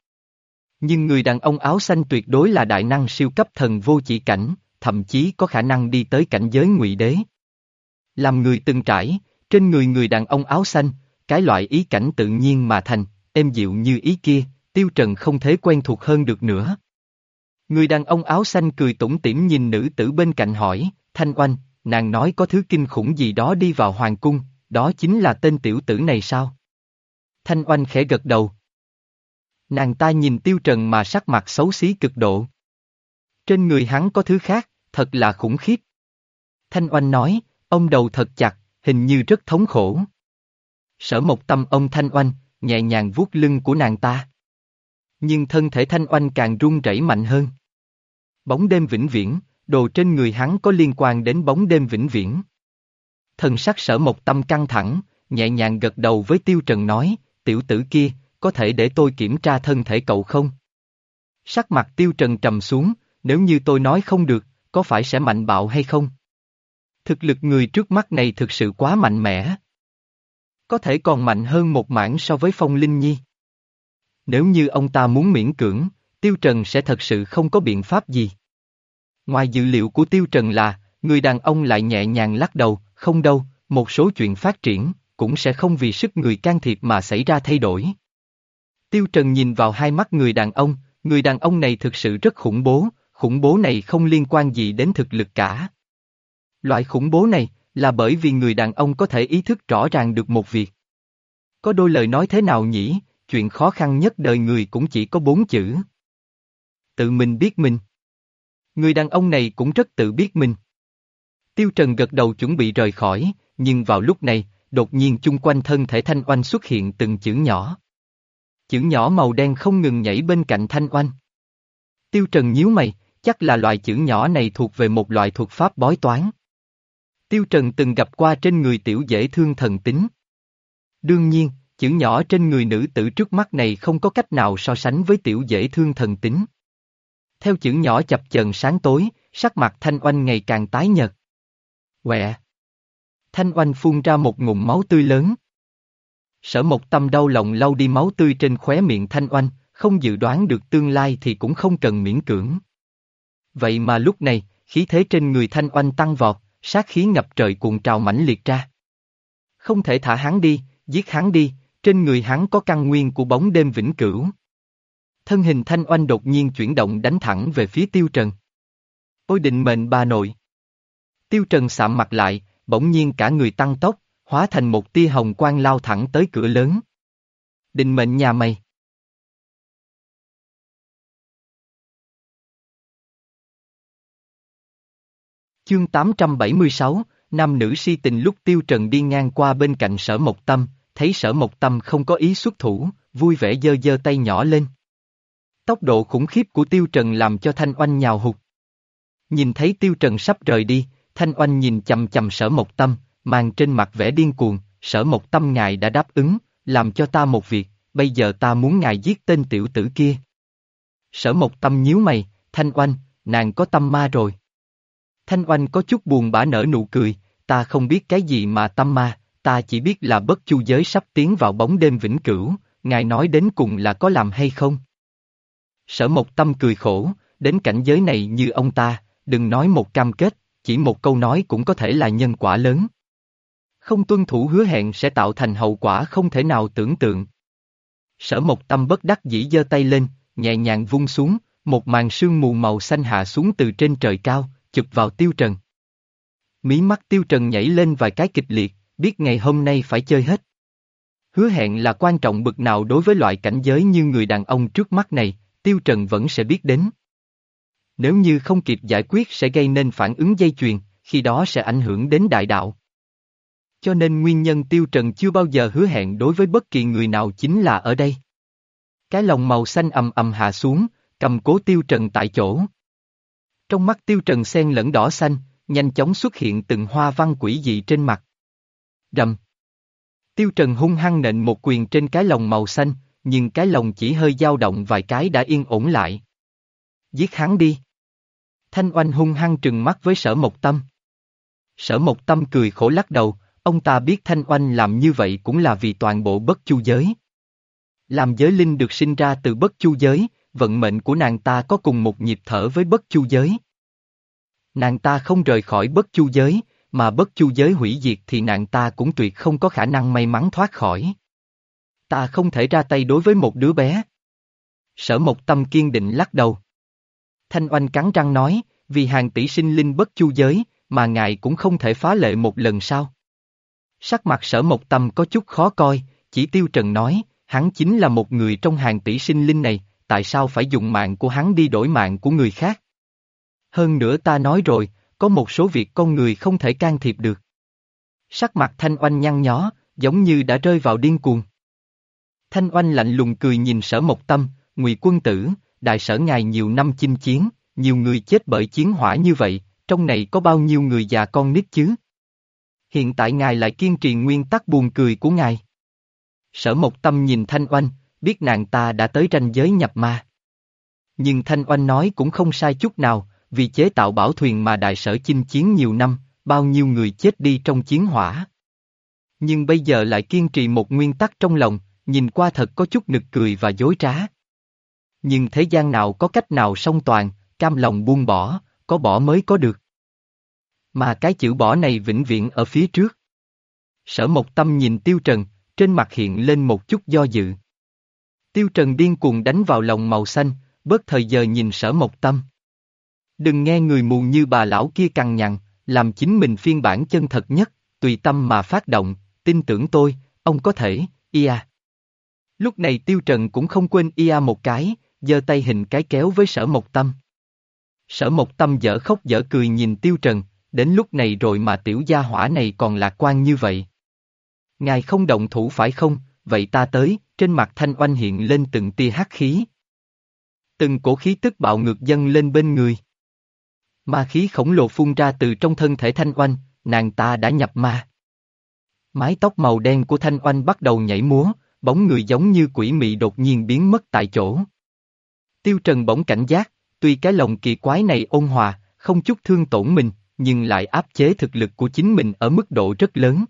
Nhưng người đàn ông áo xanh tuyệt đối là đại năng siêu cấp thần vô chỉ cảnh, thậm chí có khả năng đi tới cảnh giới ngụy đế. Làm người từng trải, trên người người đàn ông áo xanh, cái loại ý cảnh tự nhiên mà thành, êm dịu như ý kia, tiêu trần không thể quen thuộc hơn được nữa. Người đàn ông áo xanh cười tủm tỉm nhìn nữ tử bên cạnh hỏi, Thanh Oanh, nàng nói có thứ kinh khủng gì đó đi vào hoàng cung, đó chính là tên tiểu tử này sao? Thanh Oanh khẽ gật đầu. Nàng ta nhìn tiêu trần mà sắc mặt xấu xí cực độ. Trên người hắn có thứ khác, thật là khủng khiếp. Thanh Oanh nói, ông đầu thật chặt, hình như rất thống khổ. Sở một tâm ông Thanh Oanh, nhẹ nhàng vuốt lưng của nàng ta. Nhưng thân thể Thanh Oanh càng run rẩy mạnh hơn. Bóng đêm vĩnh viễn, đồ trên người hắn có liên quan đến bóng đêm vĩnh viễn. Thần sắc sở một tâm căng thẳng, nhẹ nhàng gật đầu với Tiêu Trần nói, tiểu tử kia, có thể để tôi kiểm tra thân thể cậu không? Sắc mặt Tiêu Trần trầm xuống, nếu như tôi nói không được, có phải sẽ mạnh bạo hay không? Thực lực người trước mắt này thực sự quá mạnh mẽ. Có thể còn mạnh hơn một mảng so với Phong Linh Nhi. Nếu như ông ta muốn miễn cưỡng, Tiêu Trần sẽ thật sự không có biện pháp gì. Ngoài dự liệu của Tiêu Trần là, người đàn ông lại nhẹ nhàng lắc đầu, không đâu, một số chuyện phát triển, cũng sẽ không vì sức người can thiệp mà xảy ra thay đổi. Tiêu Trần nhìn vào hai mắt người đàn ông, người đàn ông này thực sự rất khủng bố, khủng bố này không liên quan gì đến thực lực cả. Loại khủng bố này, là bởi vì người đàn ông có thể ý thức rõ ràng được một việc. Có đôi lời nói thế nào nhỉ, chuyện khó khăn nhất đời người cũng chỉ có bốn chữ. Tự mình biết mình. Người đàn ông này cũng rất tự biết mình. Tiêu Trần gật đầu chuẩn bị rời khỏi, nhưng vào lúc này, đột nhiên chung quanh thân thể Thanh Oanh xuất hiện từng chữ nhỏ. Chữ nhỏ màu đen không ngừng nhảy bên cạnh Thanh Oanh. Tiêu Trần nhíu mày, chắc là loại chữ nhỏ này thuộc về một loại thuật pháp bói toán. Tiêu Trần từng gặp qua trên người tiểu dễ thương thần tính. Đương nhiên, chữ nhỏ trên người nữ tử trước mắt này không có cách nào so sánh với tiểu dễ thương thần tính. Theo chữ nhỏ chập chờn sáng tối, sắc mặt Thanh Oanh ngày càng tái nhợt. Quẹ! Thanh Oanh phun ra một ngụm máu tươi lớn. Sở một tâm đau lòng lau đi máu tươi trên khóe miệng Thanh Oanh, không dự đoán được tương lai thì cũng không cần miễn cưỡng. Vậy mà lúc này, khí thế trên người Thanh Oanh tăng vọt, sát khí ngập trời cuồng trào mãnh liệt ra. Không thể thả hắn đi, giết hắn đi, trên người hắn có căn nguyên của bóng đêm vĩnh cửu. Thân hình Thanh Oanh đột nhiên chuyển động đánh thẳng về phía Tiêu Trần. Ôi định mệnh bà nội. Tiêu Trần sạm mặt lại, bỗng nhiên cả người tăng tốc, hóa thành một tia hồng quang lao thẳng tới cửa lớn. Định mệnh nhà mày. Chương 876, nam nữ si tình lúc Tiêu Trần đi ngang qua bên cạnh sở Mộc Tâm, thấy sở Mộc Tâm không có ý xuất thủ, vui vẻ giơ giơ tay nhỏ lên. Tốc độ khủng khiếp của Tiêu Trần làm cho Thanh Oanh nhào hụt. Nhìn thấy Tiêu Trần sắp rời đi, Thanh Oanh nhìn chầm chầm sở Mộc Tâm, mang trên mặt vẻ điên cuồng, sở Mộc Tâm ngài đã đáp ứng, làm cho ta một việc, bây giờ ta muốn ngài giết tên tiểu tử kia. Sở Mộc Tâm nhíu mày, Thanh Oanh, nàng có tâm ma rồi. Thanh Oanh có chút buồn bã nở nụ cười, ta không biết cái gì mà tâm ma, ta chỉ biết là bất chu giới sắp tiến vào bóng đêm vĩnh cửu, ngài nói đến cùng là có làm hay không? Sở Mộc Tâm cười khổ, đến cảnh giới này như ông ta, đừng nói một cam kết, chỉ một câu nói cũng có thể là nhân quả lớn. Không tuân thủ hứa hẹn sẽ tạo thành hậu quả không thể nào tưởng tượng. Sở Mộc Tâm bất đắc dĩ giơ tay lên, nhẹ nhàng vung xuống, một màn sương mù màu xanh hạ xuống từ trên trời cao, chụp vào Tiêu Trần. Mí mắt Tiêu Trần nhảy lên vài cái kịch liệt, biết ngày hôm nay phải chơi hết. Hứa hẹn là quan trọng bực nào đối với loại cảnh giới như người đàn ông trước mắt này, Tiêu Trần vẫn sẽ biết đến. Nếu như không kịp giải quyết sẽ gây nên phản ứng dây chuyền, khi đó sẽ ảnh hưởng đến đại đạo. Cho nên nguyên nhân Tiêu Trần chưa bao giờ hứa hẹn đối với bất kỳ người nào chính là ở đây. Cái lòng màu xanh ầm ầm hạ xuống, cầm cố Tiêu Trần tại chỗ. Trong mắt Tiêu Trần xen lẫn đỏ xanh, nhanh chóng xuất hiện từng hoa văn quỷ dị trên mặt. Rầm. Tiêu Trần hung hăng nện một quyền trên cái lồng màu xanh, nhưng cái lồng chỉ hơi dao động vài cái đã yên ổn lại. Giết hắn đi. Thanh oanh hung hăng trừng mắt với sở mộc tâm. Sở mộc tâm cười khổ lắc đầu, ông ta biết Thanh oanh làm như vậy cũng là vì toàn bộ bất chu giới. Làm giới linh được sinh ra từ bất chu giới, vận mệnh của nàng ta có cùng một nhịp thở với bất chu giới. Nàng ta không rời khỏi bất chu giới, mà bất chu giới hủy diệt thì nàng ta cũng tuyệt không có khả năng may mắn thoát khỏi. Ta không thể ra tay đối với một đứa bé. Sở Mộc tâm kiên định lắc đầu. Thanh oanh cắn răng nói, vì hàng tỷ sinh linh bất chu giới, mà ngài cũng không thể phá lệ một lần sao. Sắc mặt sở Mộc tâm có chút khó coi, chỉ tiêu trần nói, hắn chính là một người trong hàng tỷ sinh linh này, tại sao phải dùng mạng của hắn đi đổi mạng của người khác? Hơn nữa ta nói rồi, có một số việc con người không thể can thiệp được. Sắc mặt Thanh Oanh nhăn nhó, giống như đã rơi vào điên cuồng. Thanh Oanh lạnh lùng cười nhìn sở mộc tâm, ngụy quân tử, đại sở ngài nhiều năm chinh chiến, nhiều người chết bởi chiến hỏa như vậy, trong này có bao nhiêu người già con nít chứ? Hiện tại ngài lại kiên trì nguyên tắc buồn cười của ngài. Sở Mộc Tâm nhìn Thanh Oanh, biết nàng ta đã tới ranh giới nhập ma. Nhưng Thanh Oanh nói cũng không sai chút nào, vì chế tạo bảo thuyền mà đại sở chinh chiến nhiều năm, bao nhiêu người chết đi trong chiến hỏa. Nhưng bây giờ lại kiên trì một nguyên tắc trong lòng, nhìn qua thật có chút nực cười và dối trá. Nhưng thế gian nào có cách nào song toàn, cam lòng buông bỏ, có bỏ mới có được. Mà cái chữ bỏ này vĩnh viễn ở phía trước. Sở Mộc Tâm nhìn Tiêu Trần, trên mặt hiện lên một chút do dự. Tiêu Trần điên cuồng đánh vào lòng màu xanh, bớt thời giờ nhìn sở Mộc Tâm. Đừng nghe người mù như bà lão kia cằn nhằn, làm chính mình phiên bản chân thật nhất, tùy tâm mà phát động, tin tưởng tôi, ông có thể, ia. Lúc này Tiêu Trần cũng không quên ia một cái, giơ tay hình cái kéo với sở Mộc Tâm. Sở Mộc Tâm dở khóc dở cười nhìn Tiêu Trần, đến lúc này rồi mà tiểu gia hỏa này còn lạc quan như vậy. Ngài không động thủ phải không, vậy ta tới, trên mặt thanh oanh hiện lên từng tia hắc khí. Từng cổ khí tức bạo ngược dâng lên bên người. Ma khí khổng lồ phun ra từ trong thân thể thanh oanh, nàng ta đã nhập ma. Mái tóc màu đen của Thanh Oanh bắt đầu nhảy múa, bóng người giống như quỷ mị đột nhiên biến mất tại chỗ. Tiêu Trần bỗng cảnh giác, tuy cái lòng kỳ quái này ôn hòa, không chút thương tổn mình, nhưng lại áp chế thực lực của chính mình ở mức độ rất lớn.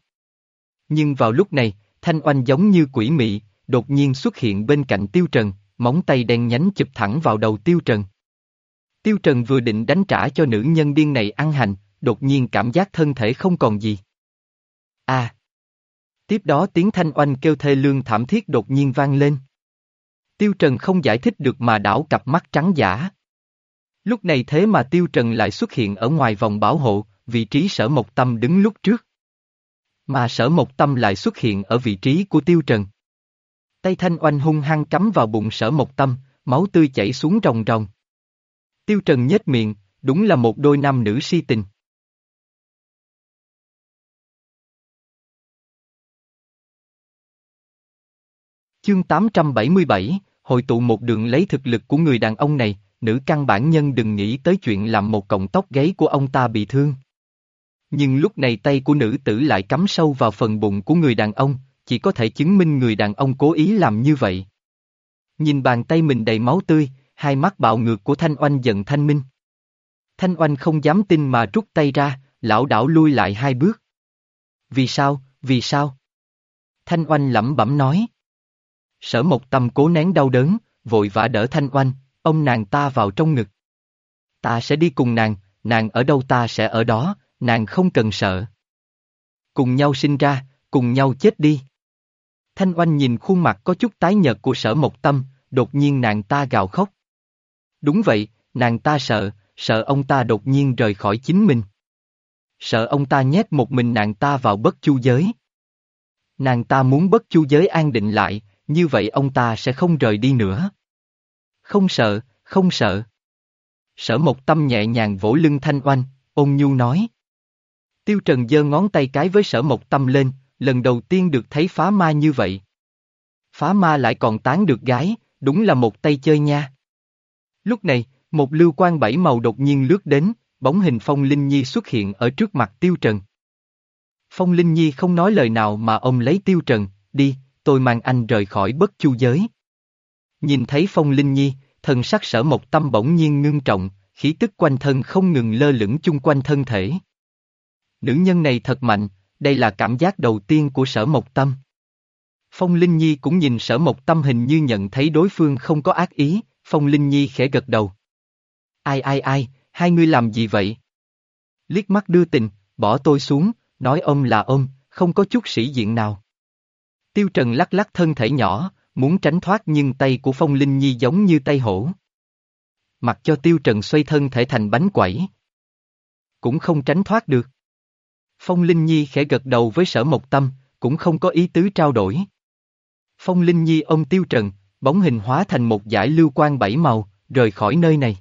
Nhưng vào lúc này, Thanh Oanh giống như quỷ mị, đột nhiên xuất hiện bên cạnh Tiêu Trần, móng tay đen nhánh chụp thẳng vào đầu Tiêu Trần. Tiêu Trần vừa định đánh trả cho nữ nhân điên này ăn hành, đột nhiên cảm giác thân thể không còn gì. À! Tiếp đó tiếng thanh oanh kêu thê lương thảm thiết đột nhiên vang lên. Tiêu Trần không giải thích được mà đảo cặp mắt trắng giả. Lúc này thế mà Tiêu Trần lại xuất hiện ở ngoài vòng bảo hộ, vị trí sở Mộc Tâm đứng lúc trước. Mà sở Mộc Tâm lại xuất hiện ở vị trí của Tiêu Trần. Tay thanh oanh hung hăng cắm vào bụng sở Mộc Tâm, máu tươi chảy xuống ròng ròng. Tiêu Trần nhếch miệng, đúng là một đôi nam nữ si tình. Chương 877, hội tụ một đường lấy thực lực của người đàn ông này, nữ căn bản nhân đừng nghĩ tới chuyện làm một cọng tóc gáy của ông ta bị thương. Nhưng lúc này tay của nữ tử lại cắm sâu vào phần bụng của người đàn ông, chỉ có thể chứng minh người đàn ông cố ý làm như vậy. Nhìn bàn tay mình đầy máu tươi, hai mắt bạo ngược của Thanh Oanh giận Thanh Minh. Thanh Oanh không dám tin mà rút tay ra, lão đảo lui lại hai bước. Vì sao, vì sao? Thanh Oanh lẩm bẩm nói. Sở Mộc tâm cố nén đau đớn, vội vã đỡ Thanh Oanh, ông nàng ta vào trong ngực. Ta sẽ đi cùng nàng, nàng ở đâu ta sẽ ở đó, nàng không cần sợ. Cùng nhau sinh ra, cùng nhau chết đi. Thanh Oanh nhìn khuôn mặt có chút tái nhợt của sở Mộc tâm, đột nhiên nàng ta gào khóc. Đúng vậy, nàng ta sợ, sợ ông ta đột nhiên rời khỏi chính mình. Sợ ông ta nhét một mình nàng ta vào bất chu giới. Nàng ta muốn bất chu giới an định lại, như vậy ông ta sẽ không rời đi nữa. Không sợ, không sợ. Sở Mộc tâm nhẹ nhàng vỗ lưng thanh oanh, ôn nhu nói. Tiêu Trần giơ ngón tay cái với sở Mộc tâm lên, lần đầu tiên được thấy phá ma như vậy. Phá ma lại còn tán được gái, đúng là một tay chơi nha. Lúc này, một lưu quan bảy màu đột nhiên lướt đến, bóng hình Phong Linh Nhi xuất hiện ở trước mặt Tiêu Trần. Phong Linh Nhi không nói lời nào mà ông lấy Tiêu Trần, đi, tôi mang anh rời khỏi bất chu giới. Nhìn thấy Phong Linh Nhi, thần sắc sở một tâm bỗng nhiên ngưng trọng, khí tức quanh thân không ngừng lơ lửng chung quanh thân thể. Nữ nhân này thật mạnh, đây là cảm giác đầu tiên của sở mộc tâm. Phong Linh Nhi cũng nhìn sở mộc tâm hình như nhận thấy đối phương không có ác ý, Phong Linh Nhi khẽ gật đầu. Ai ai ai, hai ngươi làm gì vậy? Liếc mắt đưa tình, bỏ tôi xuống, nói ôm là ôm, không có chút sĩ diện nào. Tiêu Trần lắc lắc thân thể nhỏ, muốn tránh thoát nhưng tay của Phong Linh Nhi giống như tay hổ. Mặc cho Tiêu Trần xoay thân thể thành bánh quẩy. Cũng không tránh thoát được. Phong Linh Nhi khẽ gật đầu với sở mộc tâm, cũng không có ý tứ trao đổi. Phong Linh Nhi ôm Tiêu Trần, bóng hình hóa thành một dải lưu quan bảy màu, rời khỏi nơi này.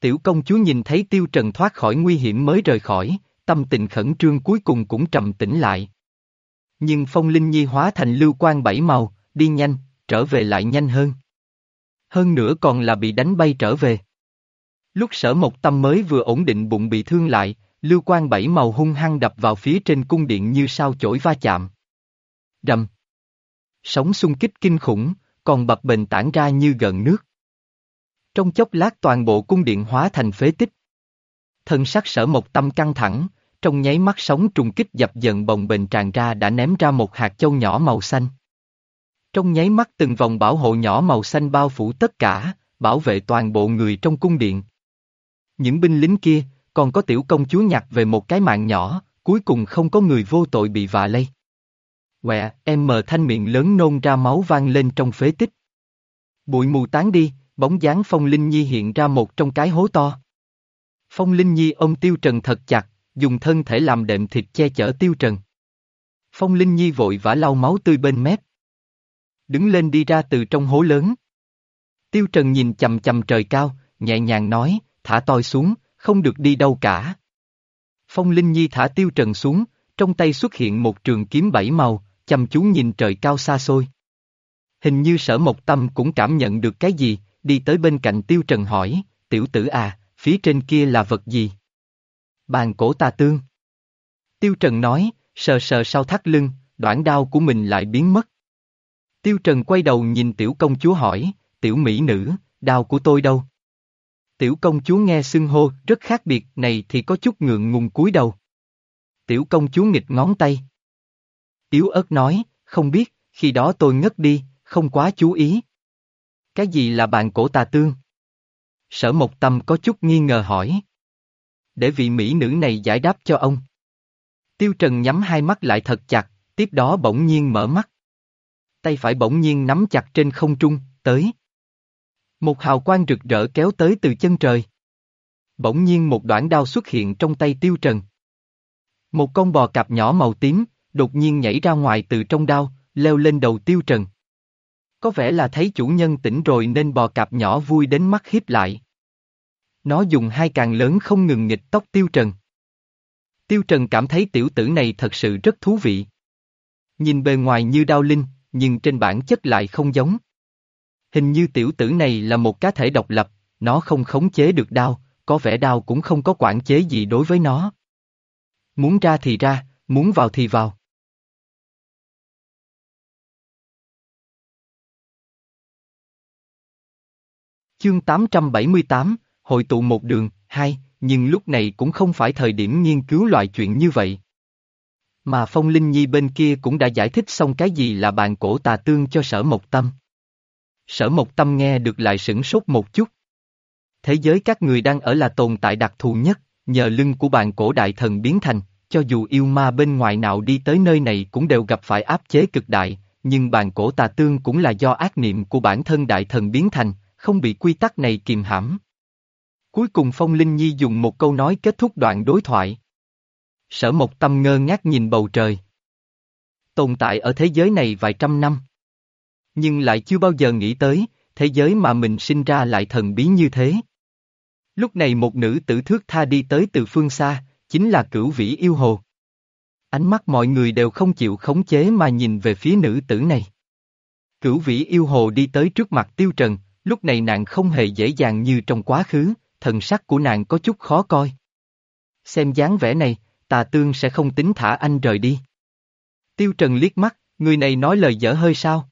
Tiểu công chúa nhìn thấy Tiêu Trần thoát khỏi nguy hiểm mới rời khỏi, tâm tình khẩn trương cuối cùng cũng trầm tĩnh lại. Nhưng Phong Linh Nhi hóa thành lưu quan bảy màu, đi nhanh, trở về lại nhanh hơn. Hơn nữa còn là bị đánh bay trở về. Lúc sở Mộc tâm mới vừa ổn định bụng bị thương lại, lưu quang bảy màu hung hăng đập vào phía trên cung điện như sao chổi va chạm. Rầm. Sóng xung kích kinh khủng, còn bập bềnh tản ra như gần nước. Trong chốc lát toàn bộ cung điện hóa thành phế tích. Thân sắc sở một tâm căng thẳng, trong nháy mắt sóng trùng kích dập dần bồng bềnh tràn ra đã ném ra một hạt châu nhỏ màu xanh. Trong nháy mắt từng vòng bảo hộ nhỏ màu xanh bao phủ tất cả, bảo vệ toàn bộ người trong cung điện. Những binh lính kia, còn có tiểu công chúa nhặt về một cái mạng nhỏ, cuối cùng không có người vô tội bị vạ lây. Quẹ, em mờ thanh miệng lớn nôn ra máu vang lên trong phế tích. Bụi mù tán đi, bóng dáng Phong Linh Nhi hiện ra một trong cái hố to. Phong Linh Nhi ôm Tiêu Trần thật chặt, dùng thân thể làm đệm thịt che chở Tiêu Trần. Phong Linh Nhi vội vã lau máu tươi bên mép. Đứng lên đi ra từ trong hố lớn. Tiêu Trần nhìn chầm chầm trời cao, nhẹ nhàng nói, thả tôi xuống, không được đi đâu cả. Phong Linh Nhi thả Tiêu Trần xuống, trong tay xuất hiện một trường kiếm bảy màu, chăm chú nhìn trời cao xa xôi. Hình như sở mộc tâm cũng cảm nhận được cái gì, đi tới bên cạnh Tiêu Trần hỏi, tiểu tử à, phía trên kia là vật gì? Bàn cổ tà tương. Tiêu Trần nói, sờ sờ sau thắt lưng, đoạn đao của mình lại biến mất. Tiêu Trần quay đầu nhìn tiểu công chúa hỏi, tiểu mỹ nữ, đao của tôi đâu? Tiểu công chúa nghe xưng hô rất khác biệt này thì có chút ngượng ngùng cúi đầu. Tiểu công chúa nghịch ngón tay. Yếu ớt nói, không biết, khi đó tôi ngất đi, không quá chú ý. Cái gì là bàn cổ tà tương? Sở Mộc Tâm có chút nghi ngờ hỏi. Để vị mỹ nữ này giải đáp cho ông. Tiêu Trần nhắm hai mắt lại thật chặt, tiếp đó bỗng nhiên mở mắt. Tay phải bỗng nhiên nắm chặt trên không trung, tới. Một hào quang rực rỡ kéo tới từ chân trời. Bỗng nhiên một đoạn đao xuất hiện trong tay Tiêu Trần. Một con bò cạp nhỏ màu tím, đột nhiên nhảy ra ngoài từ trong đao, leo lên đầu Tiêu Trần. Có vẻ là thấy chủ nhân tỉnh rồi nên bò cạp nhỏ vui đến mắt hiếp lại. Nó dùng hai càng lớn không ngừng nghịch tóc Tiêu Trần. Tiêu Trần cảm thấy tiểu tử này thật sự rất thú vị. Nhìn bề ngoài như đao linh, nhưng trên bản chất lại không giống. Hình như tiểu tử này là một cá thể độc lập, nó không khống chế được đao, có vẻ đao cũng không có quản chế gì đối với nó. Muốn ra thì ra, muốn vào thì vào. Chương 878, hội tụ một đường, hai, nhưng lúc này cũng không phải thời điểm nghiên cứu loại chuyện như vậy. Mà Phong Linh Nhi bên kia cũng đã giải thích xong cái gì là bàn cổ tà tương cho sở mộc tâm. Sở mộc tâm nghe được lại sửng sốt một chút. Thế giới các người đang ở là tồn tại đặc thù nhất, nhờ lưng của bàn cổ đại thần biến thành, cho dù yêu ma bên ngoài nào đi tới nơi này cũng đều gặp phải áp chế cực đại, nhưng bàn cổ tà tương cũng là do ác niệm của bản thân đại thần biến thành, không bị quy tắc này kìm hãm. Cuối cùng Phong Linh Nhi dùng một câu nói kết thúc đoạn đối thoại. Sở Mộc Tâm ngơ ngác nhìn bầu trời. Tồn tại ở thế giới này vài trăm năm. Nhưng lại chưa bao giờ nghĩ tới, thế giới mà mình sinh ra lại thần bí như thế. Lúc này một nữ tử thước tha đi tới từ phương xa, chính là cửu vĩ yêu hồ. Ánh mắt mọi người đều không chịu khống chế mà nhìn về phía nữ tử này. Cửu vĩ yêu hồ đi tới trước mặt tiêu trần, lúc này nàng không hề dễ dàng như trong quá khứ, thần sắc của nàng có chút khó coi. Xem dáng vẻ này, tà tương sẽ không tính thả anh rời đi. Tiêu Trần liếc mắt, người này nói lời dở hơi sao?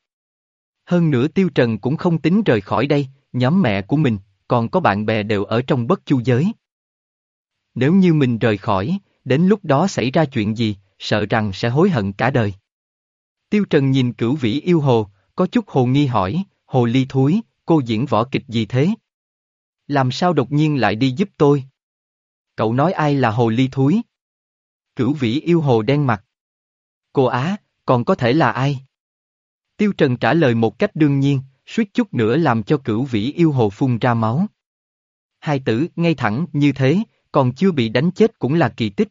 Hơn nữa Tiêu Trần cũng không tính rời khỏi đây, nhóm mẹ của mình, còn có bạn bè đều ở trong bất chu giới. Nếu như mình rời khỏi, đến lúc đó xảy ra chuyện gì, sợ rằng sẽ hối hận cả đời. Tiêu Trần nhìn cửu vĩ yêu hồ, có chút hồ nghi hỏi, hồ ly thúi, cô diễn võ kịch gì thế? Làm sao đột nhiên lại đi giúp tôi? Cậu nói ai là hồ ly thúi? Cửu vĩ yêu hồ đen mặt. Cô Á, còn có thể là ai? Tiêu Trần trả lời một cách đương nhiên, suýt chút nữa làm cho cửu vĩ yêu hồ phun ra máu. Hai tử, ngay thẳng, như thế, còn chưa bị đánh chết cũng là kỳ tích.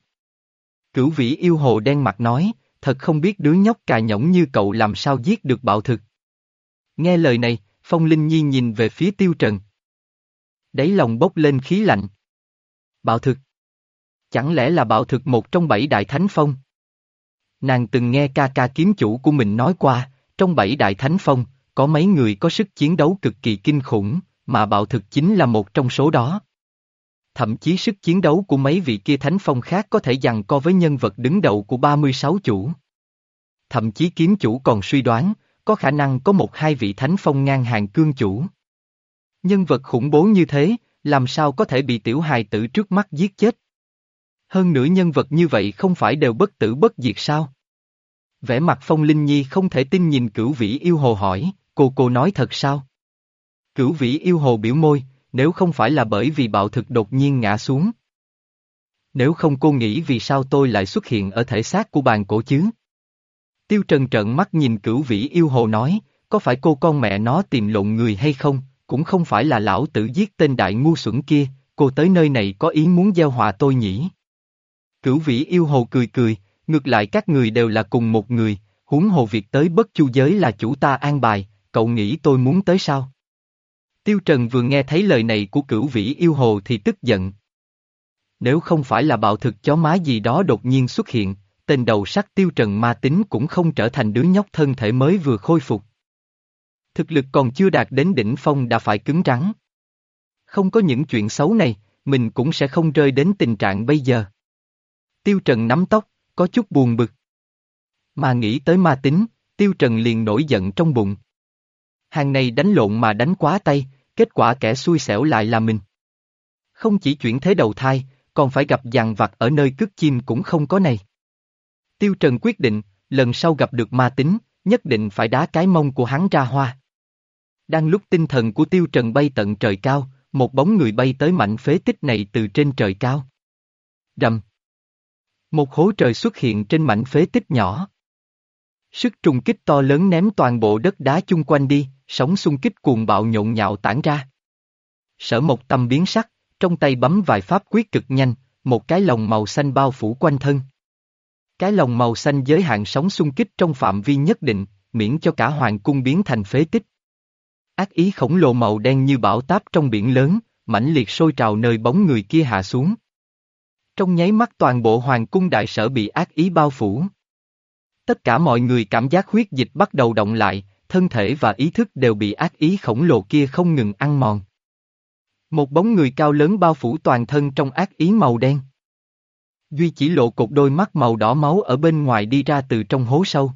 Cửu vĩ yêu hồ đen mặt nói, thật không biết đứa nhóc cà nhõng như cậu làm sao giết được bạo thực. Nghe lời này, Phong Linh Nhi nhìn về phía Tiêu Trần. Đáy lòng bốc lên khí lạnh. Bạo thực. Chẳng lẽ là bạo thực một trong bảy đại thánh phong? Nàng từng nghe ca ca kiếm chủ của mình nói qua, trong bảy đại thánh phong, có mấy người có sức chiến đấu cực kỳ kinh khủng, mà bạo thực chính là một trong số đó. Thậm chí sức chiến đấu của mấy vị kia thánh phong khác có thể giằng co với nhân vật đứng đầu của 36 chủ. Thậm chí kiếm chủ còn suy đoán, có khả năng có một hai vị thánh phong ngang hàng cương chủ. Nhân vật khủng bố như thế, làm sao có thể bị tiểu hài tử trước mắt giết chết? Hơn nữa nhân vật như vậy không phải đều bất tử bất diệt sao? Vẻ mặt phong linh nhi không thể tin nhìn cửu vĩ yêu hồ hỏi, cô cô nói thật sao? Cửu vĩ yêu hồ biểu môi, nếu không phải là bởi vì bạo thực đột nhiên ngã xuống. Nếu không cô nghĩ vì sao tôi lại xuất hiện ở thể xác của bàn cổ chứ? Tiêu Trần trợn mắt nhìn cửu vĩ yêu hồ nói, có phải cô con mẹ nó tìm lộn người hay không, cũng không phải là lão tử giết tên đại ngu xuẩn kia, cô tới nơi này có ý muốn gieo họa tôi nhỉ? Cửu vĩ yêu hồ cười cười, ngược lại các người đều là cùng một người, huống hồ việc tới bất chu giới là chủ ta an bài, cậu nghĩ tôi muốn tới sao? Tiêu Trần vừa nghe thấy lời này của cửu vĩ yêu hồ thì tức giận. Nếu không phải là bạo thực chó má gì đó đột nhiên xuất hiện, tên đầu sắc Tiêu Trần ma tính cũng không trở thành đứa nhóc thân thể mới vừa khôi phục. Thực lực còn chưa đạt đến đỉnh phong đã phải cứng rắn. Không có những chuyện xấu này, mình cũng sẽ không rơi đến tình trạng bây giờ. Tiêu Trần nắm tóc, có chút buồn bực. Mà nghĩ tới ma tính, Tiêu Trần liền nổi giận trong bụng. Hàng này đánh lộn mà đánh quá tay, kết quả kẻ xui xẻo lại là mình. Không chỉ chuyển thế đầu thai, còn phải gặp dàn vặt ở nơi cướp chim cũng không có này. Tiêu Trần quyết định, lần sau gặp được ma tính, nhất định phải đá cái mông của hắn ra hoa. Đang lúc tinh thần của Tiêu Trần bay tận trời cao, một bóng người bay tới mảnh phế tích này từ trên trời cao. Rầm. Một hố trời xuất hiện trên mảnh phế tích nhỏ. Sức trùng kích to lớn ném toàn bộ đất đá chung quanh đi, sóng xung kích cuồng bạo nhộn nhạo tản ra. Sở một tâm biến sắc, trong tay bấm vài pháp quyết cực nhanh, một cái lồng màu xanh bao phủ quanh thân. Cái lồng màu xanh giới hạn sóng xung kích trong phạm vi nhất định, miễn cho cả hoàng cung biến thành phế tích. Ác ý khổng lồ màu đen như bão táp trong biển lớn, mãnh liệt sôi trào nơi bóng người kia hạ xuống. Trong nháy mắt toàn bộ hoàng cung đại sở bị ác ý bao phủ. Tất cả mọi người cảm giác huyết dịch bắt đầu động lại, thân thể và ý thức đều bị ác ý khổng lồ kia không ngừng ăn mòn. Một bóng người cao lớn bao phủ toàn thân trong ác ý màu đen. Duy chỉ lộ cột đôi mắt màu đỏ máu ở bên ngoài đi ra từ trong hố sâu.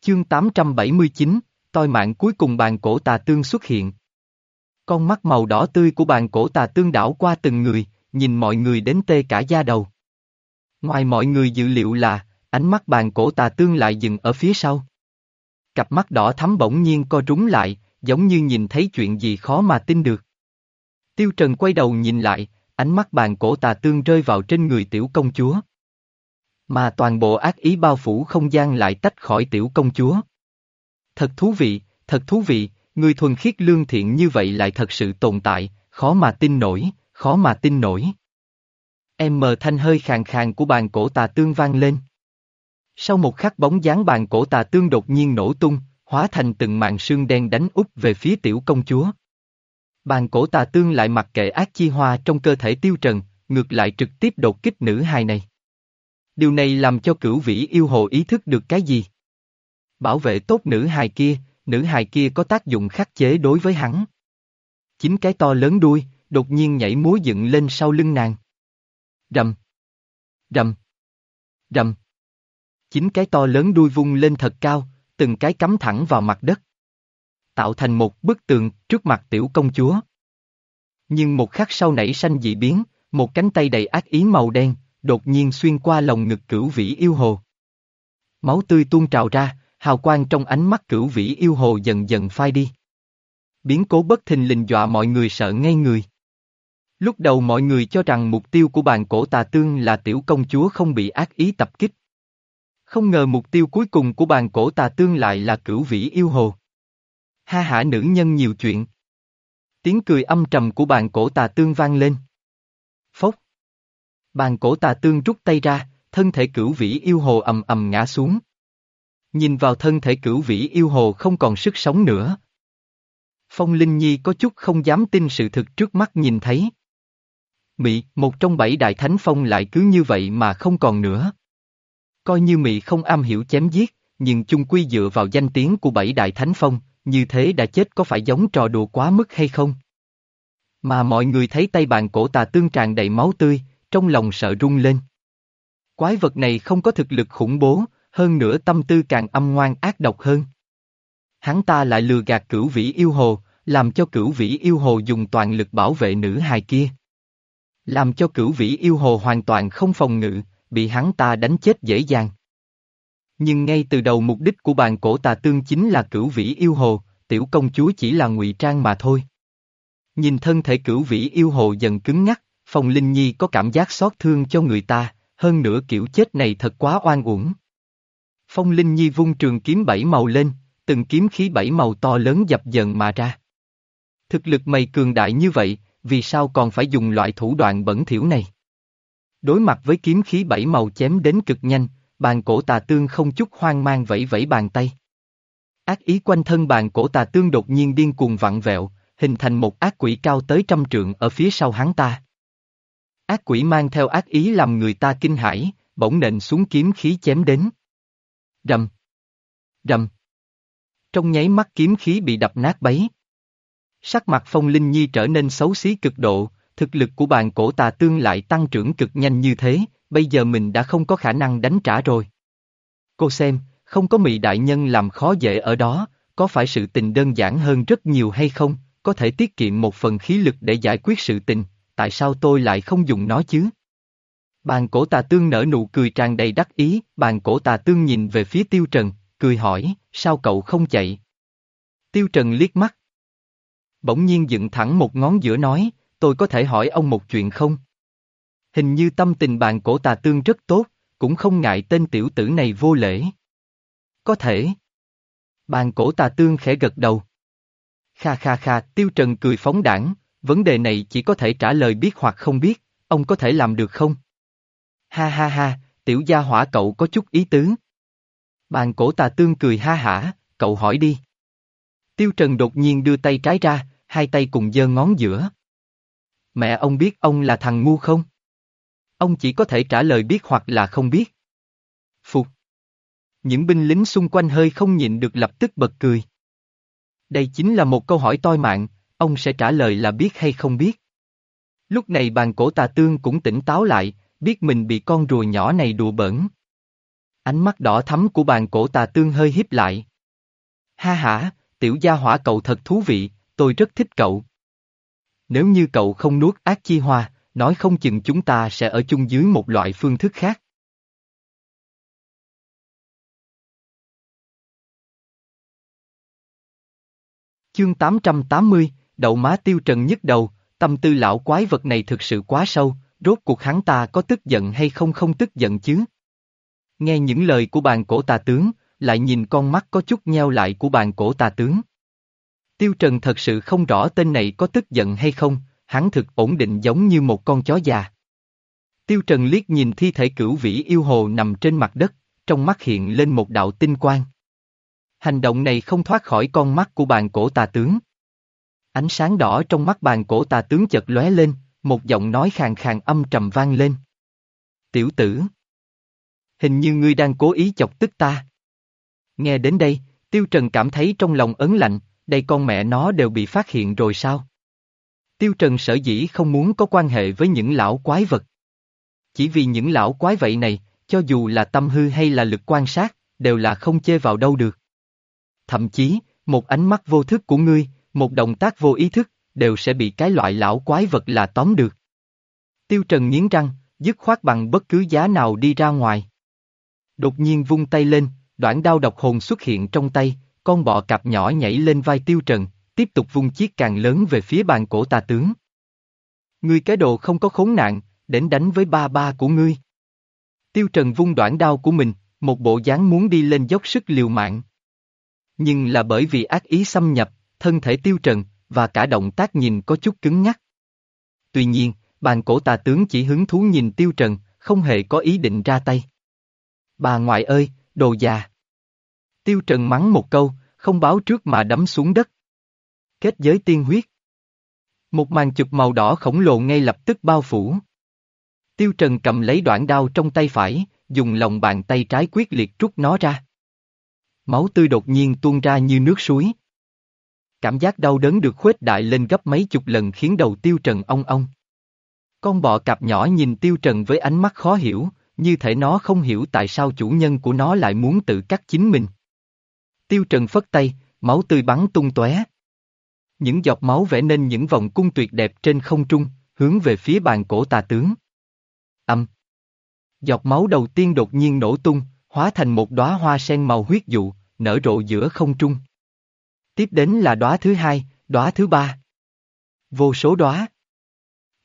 Chương 879, toi mạng cuối cùng bàn cổ tà tương xuất hiện. Con mắt màu đỏ tươi của bàn cổ tà tương đảo qua từng người, nhìn mọi người đến tê cả da đầu. Ngoài mọi người dự liệu là, ánh mắt bàn cổ tà tương lại dừng ở phía sau. Cặp mắt đỏ thắm bỗng nhiên co rúng lại, giống như nhìn thấy chuyện gì khó mà tin được. Tiêu Trần quay đầu nhìn lại, ánh mắt bàn cổ tà tương rơi vào trên người tiểu công chúa. Mà toàn bộ ác ý bao phủ không gian lại tách khỏi tiểu công chúa. Thật thú vị, thật thú vị, người thuần khiết lương thiện như vậy lại thật sự tồn tại, khó mà tin nổi, khó mà tin nổi. Em mờ thanh hơi khàn khàn của bàn cổ tà tương vang lên. Sau một khắc bóng dáng bàn cổ tà tương đột nhiên nổ tung, hóa thành từng màn sương đen đánh úp về phía tiểu công chúa. Bàn cổ tà tương lại mặc kệ ác chi hoa trong cơ thể tiêu trần, ngược lại trực tiếp đột kích nữ hài này. Điều này làm cho cửu vĩ yêu hồ ý thức được cái gì? Bảo vệ tốt nữ hài kia, nữ hài kia có tác dụng khắc chế đối với hắn. Chính cái to lớn đuôi, đột nhiên nhảy múa dựng lên sau lưng nàng. Rầm. Rầm. Rầm. Chính cái to lớn đuôi vung lên thật cao, từng cái cắm thẳng vào mặt đất. Tạo thành một bức tường trước mặt tiểu công chúa. Nhưng một khắc sau nảy sanh dị biến, một cánh tay đầy ác ý màu đen, đột nhiên xuyên qua lồng ngực cửu vĩ yêu hồ. Máu tươi tuôn trào ra, hào quang trong ánh mắt cửu vĩ yêu hồ dần dần phai đi. Biến cố bất thình lình dọa mọi người sợ ngay người. Lúc đầu mọi người cho rằng mục tiêu của bàn cổ tà tương là tiểu công chúa không bị ác ý tập kích. Không ngờ mục tiêu cuối cùng của bàn cổ tà tương lại là cửu vĩ yêu hồ. Ha hả nữ nhân nhiều chuyện. Tiếng cười âm trầm của bàn cổ tà tương vang lên. Phốc. Bàn cổ tà tương rút tay ra, thân thể cửu vĩ yêu hồ ầm ầm ngã xuống. Nhìn vào thân thể cửu vĩ yêu hồ không còn sức sống nữa. Phong Linh Nhi có chút không dám tin sự thực trước mắt nhìn thấy. Mị, một trong bảy đại thánh phong lại cứ như vậy mà không còn nữa. Coi như Mị không am hiểu chém giết, nhưng chung quy dựa vào danh tiếng của bảy đại thánh phong, như thế đã chết có phải giống trò đùa quá mức hay không? Mà mọi người thấy tay bàn cổ tà tương tràn đầy máu tươi, trong lòng sợ run lên. Quái vật này không có thực lực khủng bố, hơn nữa tâm tư càng âm ngoan ác độc hơn. Hắn ta lại lừa gạt cửu vĩ yêu hồ, làm cho cửu vĩ yêu hồ dùng toàn lực bảo vệ nữ hài kia. Làm cho cửu vĩ yêu hồ hoàn toàn không phòng ngự, bị hắn ta đánh chết dễ dàng. Nhưng ngay từ đầu mục đích của bàn cổ tà tương chính là cửu vĩ yêu hồ, tiểu công chúa chỉ là ngụy trang mà thôi. Nhìn thân thể cửu vĩ yêu hồ dần cứng ngắc, Phong Linh Nhi có cảm giác xót thương cho người ta, hơn nữa kiểu chết này thật quá oan uổng. Phong Linh Nhi vung trường kiếm bảy màu lên, từng kiếm khí bảy màu to lớn dập dần mà ra. Thực lực mày cường đại như vậy, vì sao còn phải dùng loại thủ đoạn bẩn thỉu này? Đối mặt với kiếm khí bảy màu chém đến cực nhanh, bàn cổ tà tương không chút hoang mang vẫy vẫy bàn tay. Ác ý quanh thân bàn cổ tà tương đột nhiên điên cuồng vặn vẹo, hình thành một ác quỷ cao tới trăm trượng ở phía sau hắn ta. Ác quỷ mang theo ác ý làm người ta kinh hãi, bỗng nện xuống kiếm khí chém đến. Rầm. Rầm. Trong nháy mắt kiếm khí bị đập nát bấy. Sắc mặt Phong Linh Nhi trở nên xấu xí cực độ, thực lực của bàn cổ tà tương lại tăng trưởng cực nhanh như thế, bây giờ mình đã không có khả năng đánh trả rồi. Cô xem, không có mị đại nhân làm khó dễ ở đó, có phải sự tình đơn giản hơn rất nhiều hay không, có thể tiết kiệm một phần khí lực để giải quyết sự tình, tại sao tôi lại không dùng nó chứ? Bàn cổ tà tương nở nụ cười tràn đầy đắc ý, bàn cổ tà tương nhìn về phía tiêu trần, cười hỏi, sao cậu không chạy? Tiêu trần liếc mắt. Bỗng nhiên dựng thẳng một ngón giữa nói, tôi có thể hỏi ông một chuyện không? Hình như tâm tình bàn cổ tà tương rất tốt, cũng không ngại tên tiểu tử này vô lễ. Có thể. Bàn cổ tà tương khẽ gật đầu. Kha kha kha, tiêu trần cười phóng đảng, vấn đề này chỉ có thể trả lời biết hoặc không biết, ông có thể làm được không? Ha ha ha, tiểu gia hỏa cậu có chút ý tứ. Bàn cổ tà tương cười ha hả, cậu hỏi đi. Tiêu Trần đột nhiên đưa tay trái ra, hai tay cùng giơ ngón giữa. Mẹ ông biết ông là thằng ngu không? Ông chỉ có thể trả lời biết hoặc là không biết. Phục. Những binh lính xung quanh hơi không nhịn được lập tức bật cười. Đây chính là một câu hỏi toi mạng, ông sẽ trả lời là biết hay không biết. Lúc này bàn cổ tà tương cũng tỉnh táo lại, biết mình bị con rùa nhỏ này đùa bẩn. Ánh mắt đỏ thắm của bàn cổ tà tương hơi hiếp lại. Ha ha, tiểu gia hỏa cậu thật thú vị, tôi rất thích cậu. Nếu như cậu không nuốt ác chi hoa, nói không chừng chúng ta sẽ ở chung dưới một loại phương thức khác. Chương 880, đậu má tiêu trần nhức đầu, tâm tư lão quái vật này thực sự quá sâu, rốt cuộc hắn ta có tức giận hay không không tức giận chứ? Nghe những lời của bàn cổ tà tướng, lại nhìn con mắt có chút nheo lại của bàn cổ tà tướng. Tiêu Trần thật sự không rõ tên này có tức giận hay không, hắn thực ổn định giống như một con chó già. Tiêu Trần liếc nhìn thi thể cửu vĩ yêu hồ nằm trên mặt đất, trong mắt hiện lên một đạo tinh quang. Hành động này không thoát khỏi con mắt của bàn cổ tà tướng. Ánh sáng đỏ trong mắt bàn cổ tà tướng chợt lóe lên, một giọng nói khàn khàn âm trầm vang lên. Tiểu tử! Hình như ngươi đang cố ý chọc tức ta. Nghe đến đây, Tiêu Trần cảm thấy trong lòng ấn lạnh, đây con mẹ nó đều bị phát hiện rồi sao? Tiêu Trần sở dĩ không muốn có quan hệ với những lão quái vật. Chỉ vì những lão quái vậy này, cho dù là tâm hư hay là lực quan sát, đều là không chê vào đâu được. Thậm chí, một ánh mắt vô thức của ngươi, một động tác vô ý thức, đều sẽ bị cái loại lão quái vật là tóm được. Tiêu Trần nghiến răng, dứt khoát bằng bất cứ giá nào đi ra ngoài. Đột nhiên vung tay lên, đoạn đao độc hồn xuất hiện trong tay, con bọ cạp nhỏ nhảy lên vai Tiêu Trần, tiếp tục vung chiếc càng lớn về phía bàn cổ tà tướng. Ngươi cái đồ không có khốn nạn, đến đánh với ba ba của ngươi. Tiêu Trần vung đoạn đao của mình, một bộ dáng muốn đi lên dốc sức liều mạng. Nhưng là bởi vì ác ý xâm nhập, thân thể Tiêu Trần, và cả động tác nhìn có chút cứng nhắc. Tuy nhiên, bàn cổ tà tướng chỉ hứng thú nhìn Tiêu Trần, không hề có ý định ra tay. Bà ngoại ơi, đồ già. Tiêu Trần mắng một câu, không báo trước mà đấm xuống đất. Kết giới tiên huyết. Một màn chụp màu đỏ khổng lồ ngay lập tức bao phủ. Tiêu Trần cầm lấy đoạn đao trong tay phải, dùng lòng bàn tay trái quyết liệt rút nó ra. Máu tươi đột nhiên tuôn ra như nước suối. Cảm giác đau đớn được khuếch đại lên gấp mấy chục lần khiến đầu Tiêu Trần ong ong. Con bọ cạp nhỏ nhìn Tiêu Trần với ánh mắt khó hiểu, như thể nó không hiểu tại sao chủ nhân của nó lại muốn tự cắt chính mình. Tiêu Trần phất tay, máu tươi bắn tung tóe. Những giọt máu vẽ nên những vòng cung tuyệt đẹp trên không trung, hướng về phía bàn cổ tà tướng. Âm. Giọt máu đầu tiên đột nhiên nổ tung, hóa thành một đóa hoa sen màu huyết dụ, nở rộ giữa không trung. Tiếp đến là đóa thứ hai, đóa thứ ba. Vô số đóa.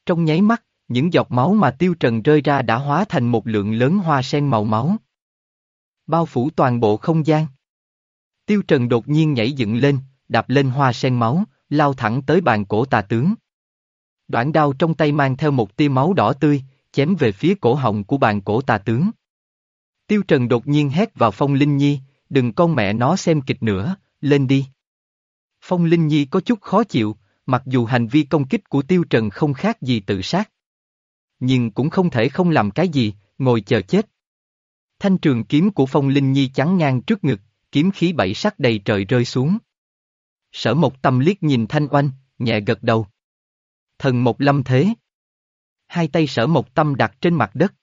Trong nháy mắt, những giọt máu mà tiêu trần rơi ra đã hóa thành một lượng lớn hoa sen màu máu. Bao phủ toàn bộ không gian. Tiêu trần đột nhiên nhảy dựng lên, đạp lên hoa sen máu, lao thẳng tới bàn cổ tà tướng. Đoạn đao trong tay mang theo một tia máu đỏ tươi, chém về phía cổ họng của bàn cổ tà tướng. Tiêu Trần đột nhiên hét vào Phong Linh Nhi, đừng con mẹ nó xem kịch nữa, lên đi. Phong Linh Nhi có chút khó chịu, mặc dù hành vi công kích của Tiêu Trần không khác gì tự sát. Nhưng cũng không thể không làm cái gì, ngồi chờ chết. Thanh trường kiếm của Phong Linh Nhi chắn ngang trước ngực, kiếm khí bảy sắc đầy trời rơi xuống. Sở Mộc tâm liếc nhìn Thanh Oanh, nhẹ gật đầu. Thần một lâm thế. Hai tay sở Mộc tâm đặt trên mặt đất.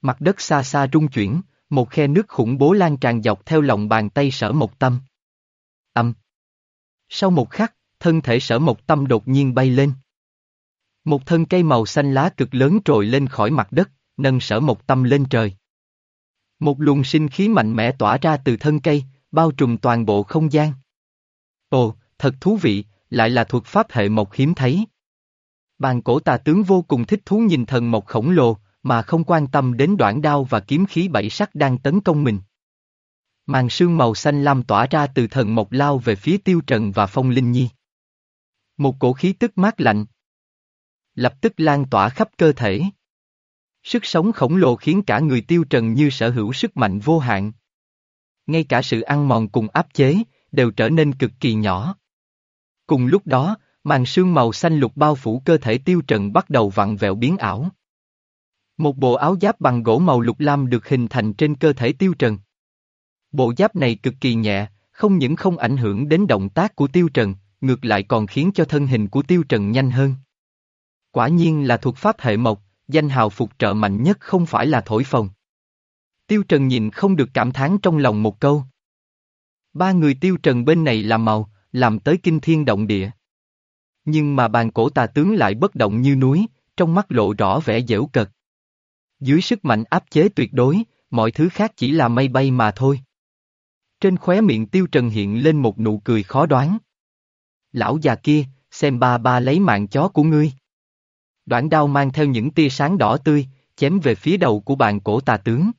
Mặt đất xa xa rung chuyển, một khe nước khủng bố lan tràn dọc theo lòng bàn tay sở Mộc tâm. Âm. Sau một khắc, thân thể sở một tâm đột nhiên bay lên. Một thân cây màu xanh lá cực lớn trồi lên khỏi mặt đất, nâng sở một tâm lên trời. Một luồng sinh khí mạnh mẽ tỏa ra từ thân cây, bao trùm toàn bộ không gian. Ồ, thật thú vị, lại là thuật pháp hệ mộc hiếm thấy. Bàn cổ tà tướng vô cùng thích thú nhìn thần mộc khổng lồ, mà không quan tâm đến đoạn đao và kiếm khí bảy sắc đang tấn công mình. Màn sương màu xanh lam tỏa ra từ thần mộc lao về phía tiêu trần và phong linh nhi. Một cổ khí tức mát lạnh. Lập tức lan tỏa khắp cơ thể. Sức sống khổng lồ khiến cả người tiêu trần như sở hữu sức mạnh vô hạn. Ngay cả sự ăn mòn cùng áp chế, đều trở nên cực kỳ nhỏ. Cùng lúc đó, màn sương màu xanh lục bao phủ cơ thể tiêu trần bắt đầu vặn vẹo biến ảo. Một bộ áo giáp bằng gỗ màu lục lam được hình thành trên cơ thể tiêu trần. Bộ giáp này cực kỳ nhẹ, không những không ảnh hưởng đến động tác của tiêu trần, ngược lại còn khiến cho thân hình của tiêu trần nhanh hơn. Quả nhiên là thuộc pháp hệ mộc, danh hào phục trợ mạnh nhất không phải là thổi phồng. Tiêu trần nhìn không được cảm thán trong lòng một câu. Ba người tiêu trần bên này làm màu, làm tới kinh thiên động địa. Nhưng mà bàn cổ tà tướng lại bất động như núi, trong mắt lộ rõ vẻ dễu cật. Dưới sức mạnh áp chế tuyệt đối, mọi thứ khác chỉ là mây bay mà thôi. Trên khóe miệng tiêu trần hiện lên một nụ cười khó đoán. Lão già kia, xem ba ba lấy mạng chó của ngươi. Đoạn đao mang theo những tia sáng đỏ tươi, chém về phía đầu của bàn cổ tà tướng.